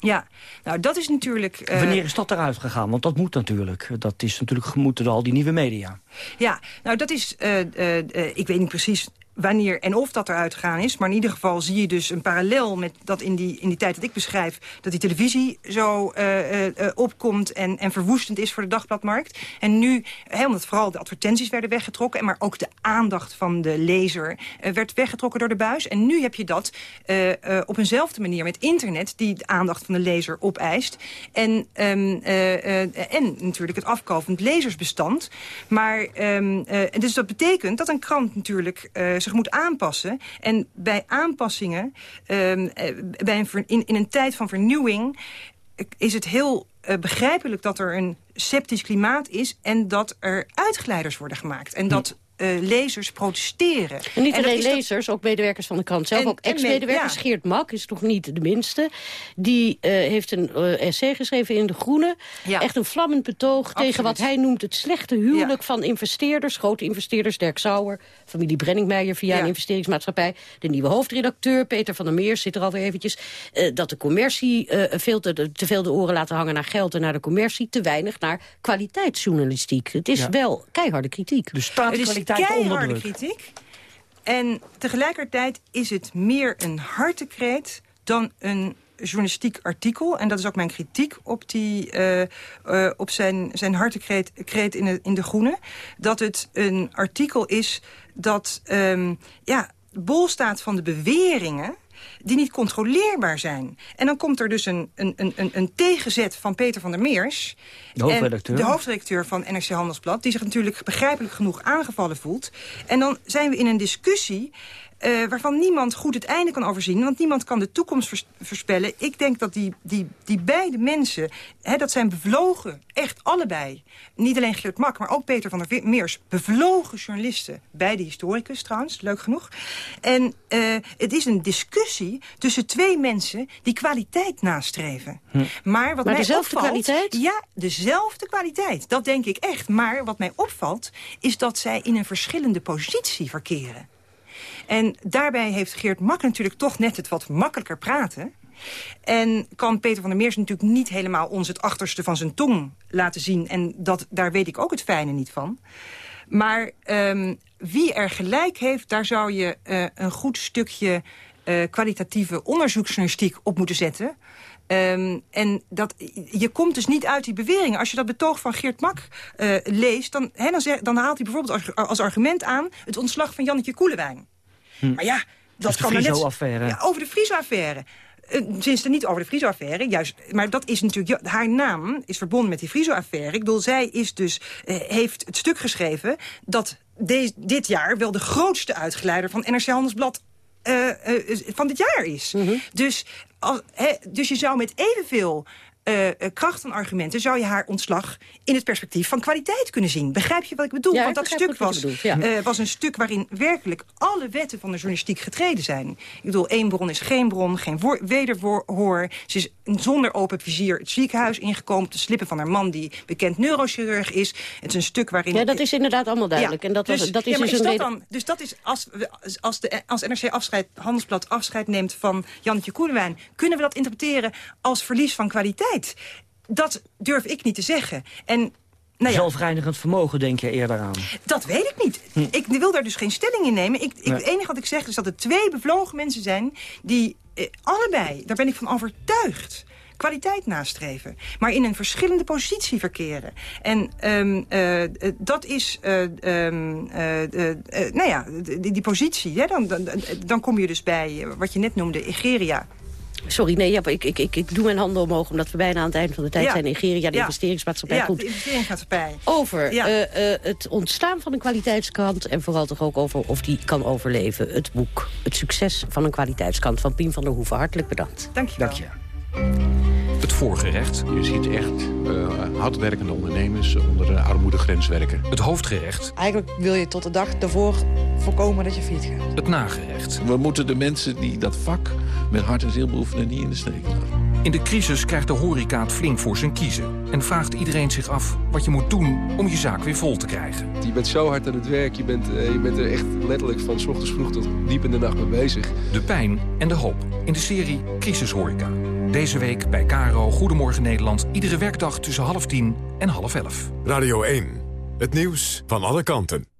Ja, nou dat is natuurlijk... Uh... Wanneer is dat eruit gegaan? Want dat moet natuurlijk. Dat is natuurlijk moeten al die nieuwe media. Ja, nou dat is... Uh, uh, ik weet niet precies wanneer en of dat eruit gegaan is. Maar in ieder geval zie je dus een parallel met dat in die, in die tijd dat ik beschrijf... dat die televisie zo uh, uh, opkomt en, en verwoestend is voor de dagbladmarkt. En nu, hè, omdat vooral de advertenties werden weggetrokken... maar ook de aandacht van de lezer werd weggetrokken door de buis. En nu heb je dat op eenzelfde manier met internet... die de aandacht van de lezer opeist. En, um, en natuurlijk het afkalvend lezersbestand. Maar um, dus dat betekent dat een krant natuurlijk zich moet aanpassen. En bij aanpassingen, ehm, eh, bij een, in, in een tijd van vernieuwing... is het heel begrijpelijk dat er een sceptisch klimaat is... en dat er uitglijders worden gemaakt. En dat uh, lezers protesteren. En niet alleen lezers, ook medewerkers van de krant zelf. ook ex-medewerkers. Ja. Geert Mak is toch niet de minste. Die uh, heeft een uh, essay geschreven in De Groene. Ja. Echt een vlammend betoog Absoluut. tegen wat hij noemt het slechte huwelijk ja. van investeerders. Grote investeerders, Dirk Sauer, familie Brenningmeijer via een investeringsmaatschappij. De nieuwe hoofdredacteur, Peter van der Meer, zit er alweer eventjes. dat de commercie veel te, te, veel de oren laten hangen naar geld en naar de commercie. Te weinig naar kwaliteitsjournalistiek. Het is wel keiharde kritiek. Dus staat kwaliteit keiharde kritiek. En tegelijkertijd is het meer een hartekreet dan een journalistiek artikel. En dat is ook mijn kritiek op, die, uh, uh, op zijn, zijn hartekreet kreet in, de, in De Groene. Dat het een artikel is dat um, ja, bol staat van de beweringen die niet controleerbaar zijn. En dan komt er dus een, een, een, een tegenzet van Peter van der Meers... De hoofdredacteur. de hoofdredacteur van NRC Handelsblad... die zich natuurlijk begrijpelijk genoeg aangevallen voelt. En dan zijn we in een discussie uh, waarvan niemand goed het einde kan overzien. Want niemand kan de toekomst vers voorspellen. Ik denk dat die, die, die beide mensen, hè, dat zijn bevlogen, echt allebei. Niet alleen Geert Mak, maar ook Peter van der Meers. Bevlogen journalisten. Beide historicus trouwens, leuk genoeg. En uh, het is een discussie tussen twee mensen die kwaliteit nastreven. Hm. Maar, wat maar mij dezelfde opvalt, kwaliteit? Ja, dezelfde kwaliteit. Dat denk ik echt. Maar wat mij opvalt, is dat zij in een verschillende positie verkeren. En daarbij heeft Geert Mak natuurlijk toch net het wat makkelijker praten. En kan Peter van der Meers natuurlijk niet helemaal ons het achterste van zijn tong laten zien. En dat, daar weet ik ook het fijne niet van. Maar um, wie er gelijk heeft, daar zou je uh, een goed stukje uh, kwalitatieve onderzoeksjournalistiek op moeten zetten. Um, en dat, je komt dus niet uit die beweringen. Als je dat betoog van Geert Mak uh, leest, dan, dan, dan, haalt hij bijvoorbeeld als, als, argument aan... het ontslag van Jannetje Koelewijn. Hm. Maar ja, dat kan er net... Ja, over de Friso-affaire. Uh, sinds er niet over de Friso-affaire, juist, maar dat is natuurlijk... haar naam is verbonden met die Friso-affaire. Ik bedoel, zij is dus, uh, heeft het stuk geschreven... dat de, dit jaar wel de grootste uitgeleider van NRC Handelsblad uh, uh, van dit jaar is. Mhm. Mm -hmm. dus, als, he, dus je zou met evenveel uh, kracht van argumenten... zou je haar ontslag in het perspectief van kwaliteit kunnen zien. Begrijp je wat ik bedoel? Ja, Want dat stuk was, bedoelt, ja. uh, was een stuk waarin werkelijk alle wetten van de journalistiek getreden zijn. Ik bedoel, één bron is geen bron, geen wederhoor. Ze is zonder open vizier het ziekenhuis ingekomen... de slippen van haar man die bekend neurochirurg is. Het is een stuk waarin... Ja, dat is inderdaad allemaal duidelijk. Ja, en dat, dus, was, dat is dus is dat dan, dus dat is als, als, de, als NRC afscheid, Handelsblad afscheid neemt van Jannetje Koelewijn... kunnen we dat interpreteren als verlies van kwaliteit? Dat durf ik niet te zeggen. En nou ja, Zelfreinigend vermogen denk je eerder aan? Dat weet ik niet. Hm. Ik wil daar dus geen stelling in nemen. Ik, ik, nee. Het enige wat ik zeg is dat er twee bevlogen mensen zijn... die eh, allebei, daar ben ik van overtuigd kwaliteit nastreven. Maar in een verschillende positie verkeren. En um, uh, dat is, uh, um, nou ja, die, die positie. Hè, dan, dan, dan kom je dus bij wat je net noemde, Egeria. Sorry, nee, ja, ik, ik, ik, ik doe mijn handen omhoog... omdat we bijna aan het eind van de tijd ja. zijn. Nigeria, de ja. investeringsmaatschappij. Ja, Goed. de investeringsmaatschappij. Over ja. uh, uh, het ontstaan van een kwaliteitskrant... en vooral toch ook over of die kan overleven. Het boek Het succes van een kwaliteitskrant van Pien van der Hoeven. Hartelijk bedankt. Dank je wel. Dank je. het voorgerecht. Je ziet echt uh, hardwerkende ondernemers onder de armoedegrens werken. Het hoofdgerecht. Eigenlijk wil je tot de dag daarvoor voorkomen dat je failliet gaat. Het nagerecht. We moeten de mensen die dat vak met hart en ziel beoefenen niet in de steek laten. In de crisis krijgt de horeca het flink voor zijn kiezen. En vraagt iedereen zich af wat je moet doen om je zaak weer vol te krijgen. Je bent zo hard aan het werk. Je bent, uh, je bent er echt letterlijk van s ochtends vroeg tot diep in de nacht mee bezig. De pijn en de hoop in de serie Crisis Horeca. Deze week bij Caro Goedemorgen Nederland. Iedere werkdag tussen half tien en half elf. Radio 1. Het nieuws van alle kanten.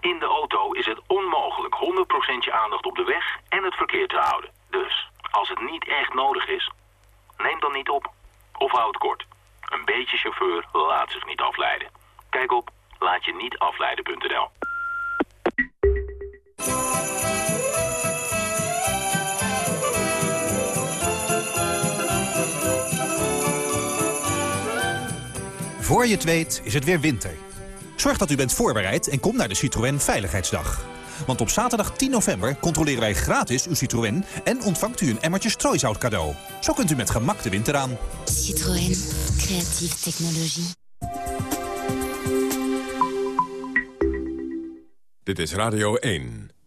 in de auto is het onmogelijk 100% je aandacht op de weg en het verkeer te houden. Dus, als het niet echt nodig is, neem dan niet op. Of houd kort. Een beetje chauffeur laat zich niet afleiden. Kijk op laatje-niet-afleiden.nl. Voor je het weet is het weer winter. Zorg dat u bent voorbereid en kom naar de Citroën Veiligheidsdag. Want op zaterdag 10 november controleren wij gratis uw Citroën... en ontvangt u een emmertje strooisout cadeau. Zo kunt u met gemak de winter aan. Citroën. Creatieve technologie. Dit is Radio 1.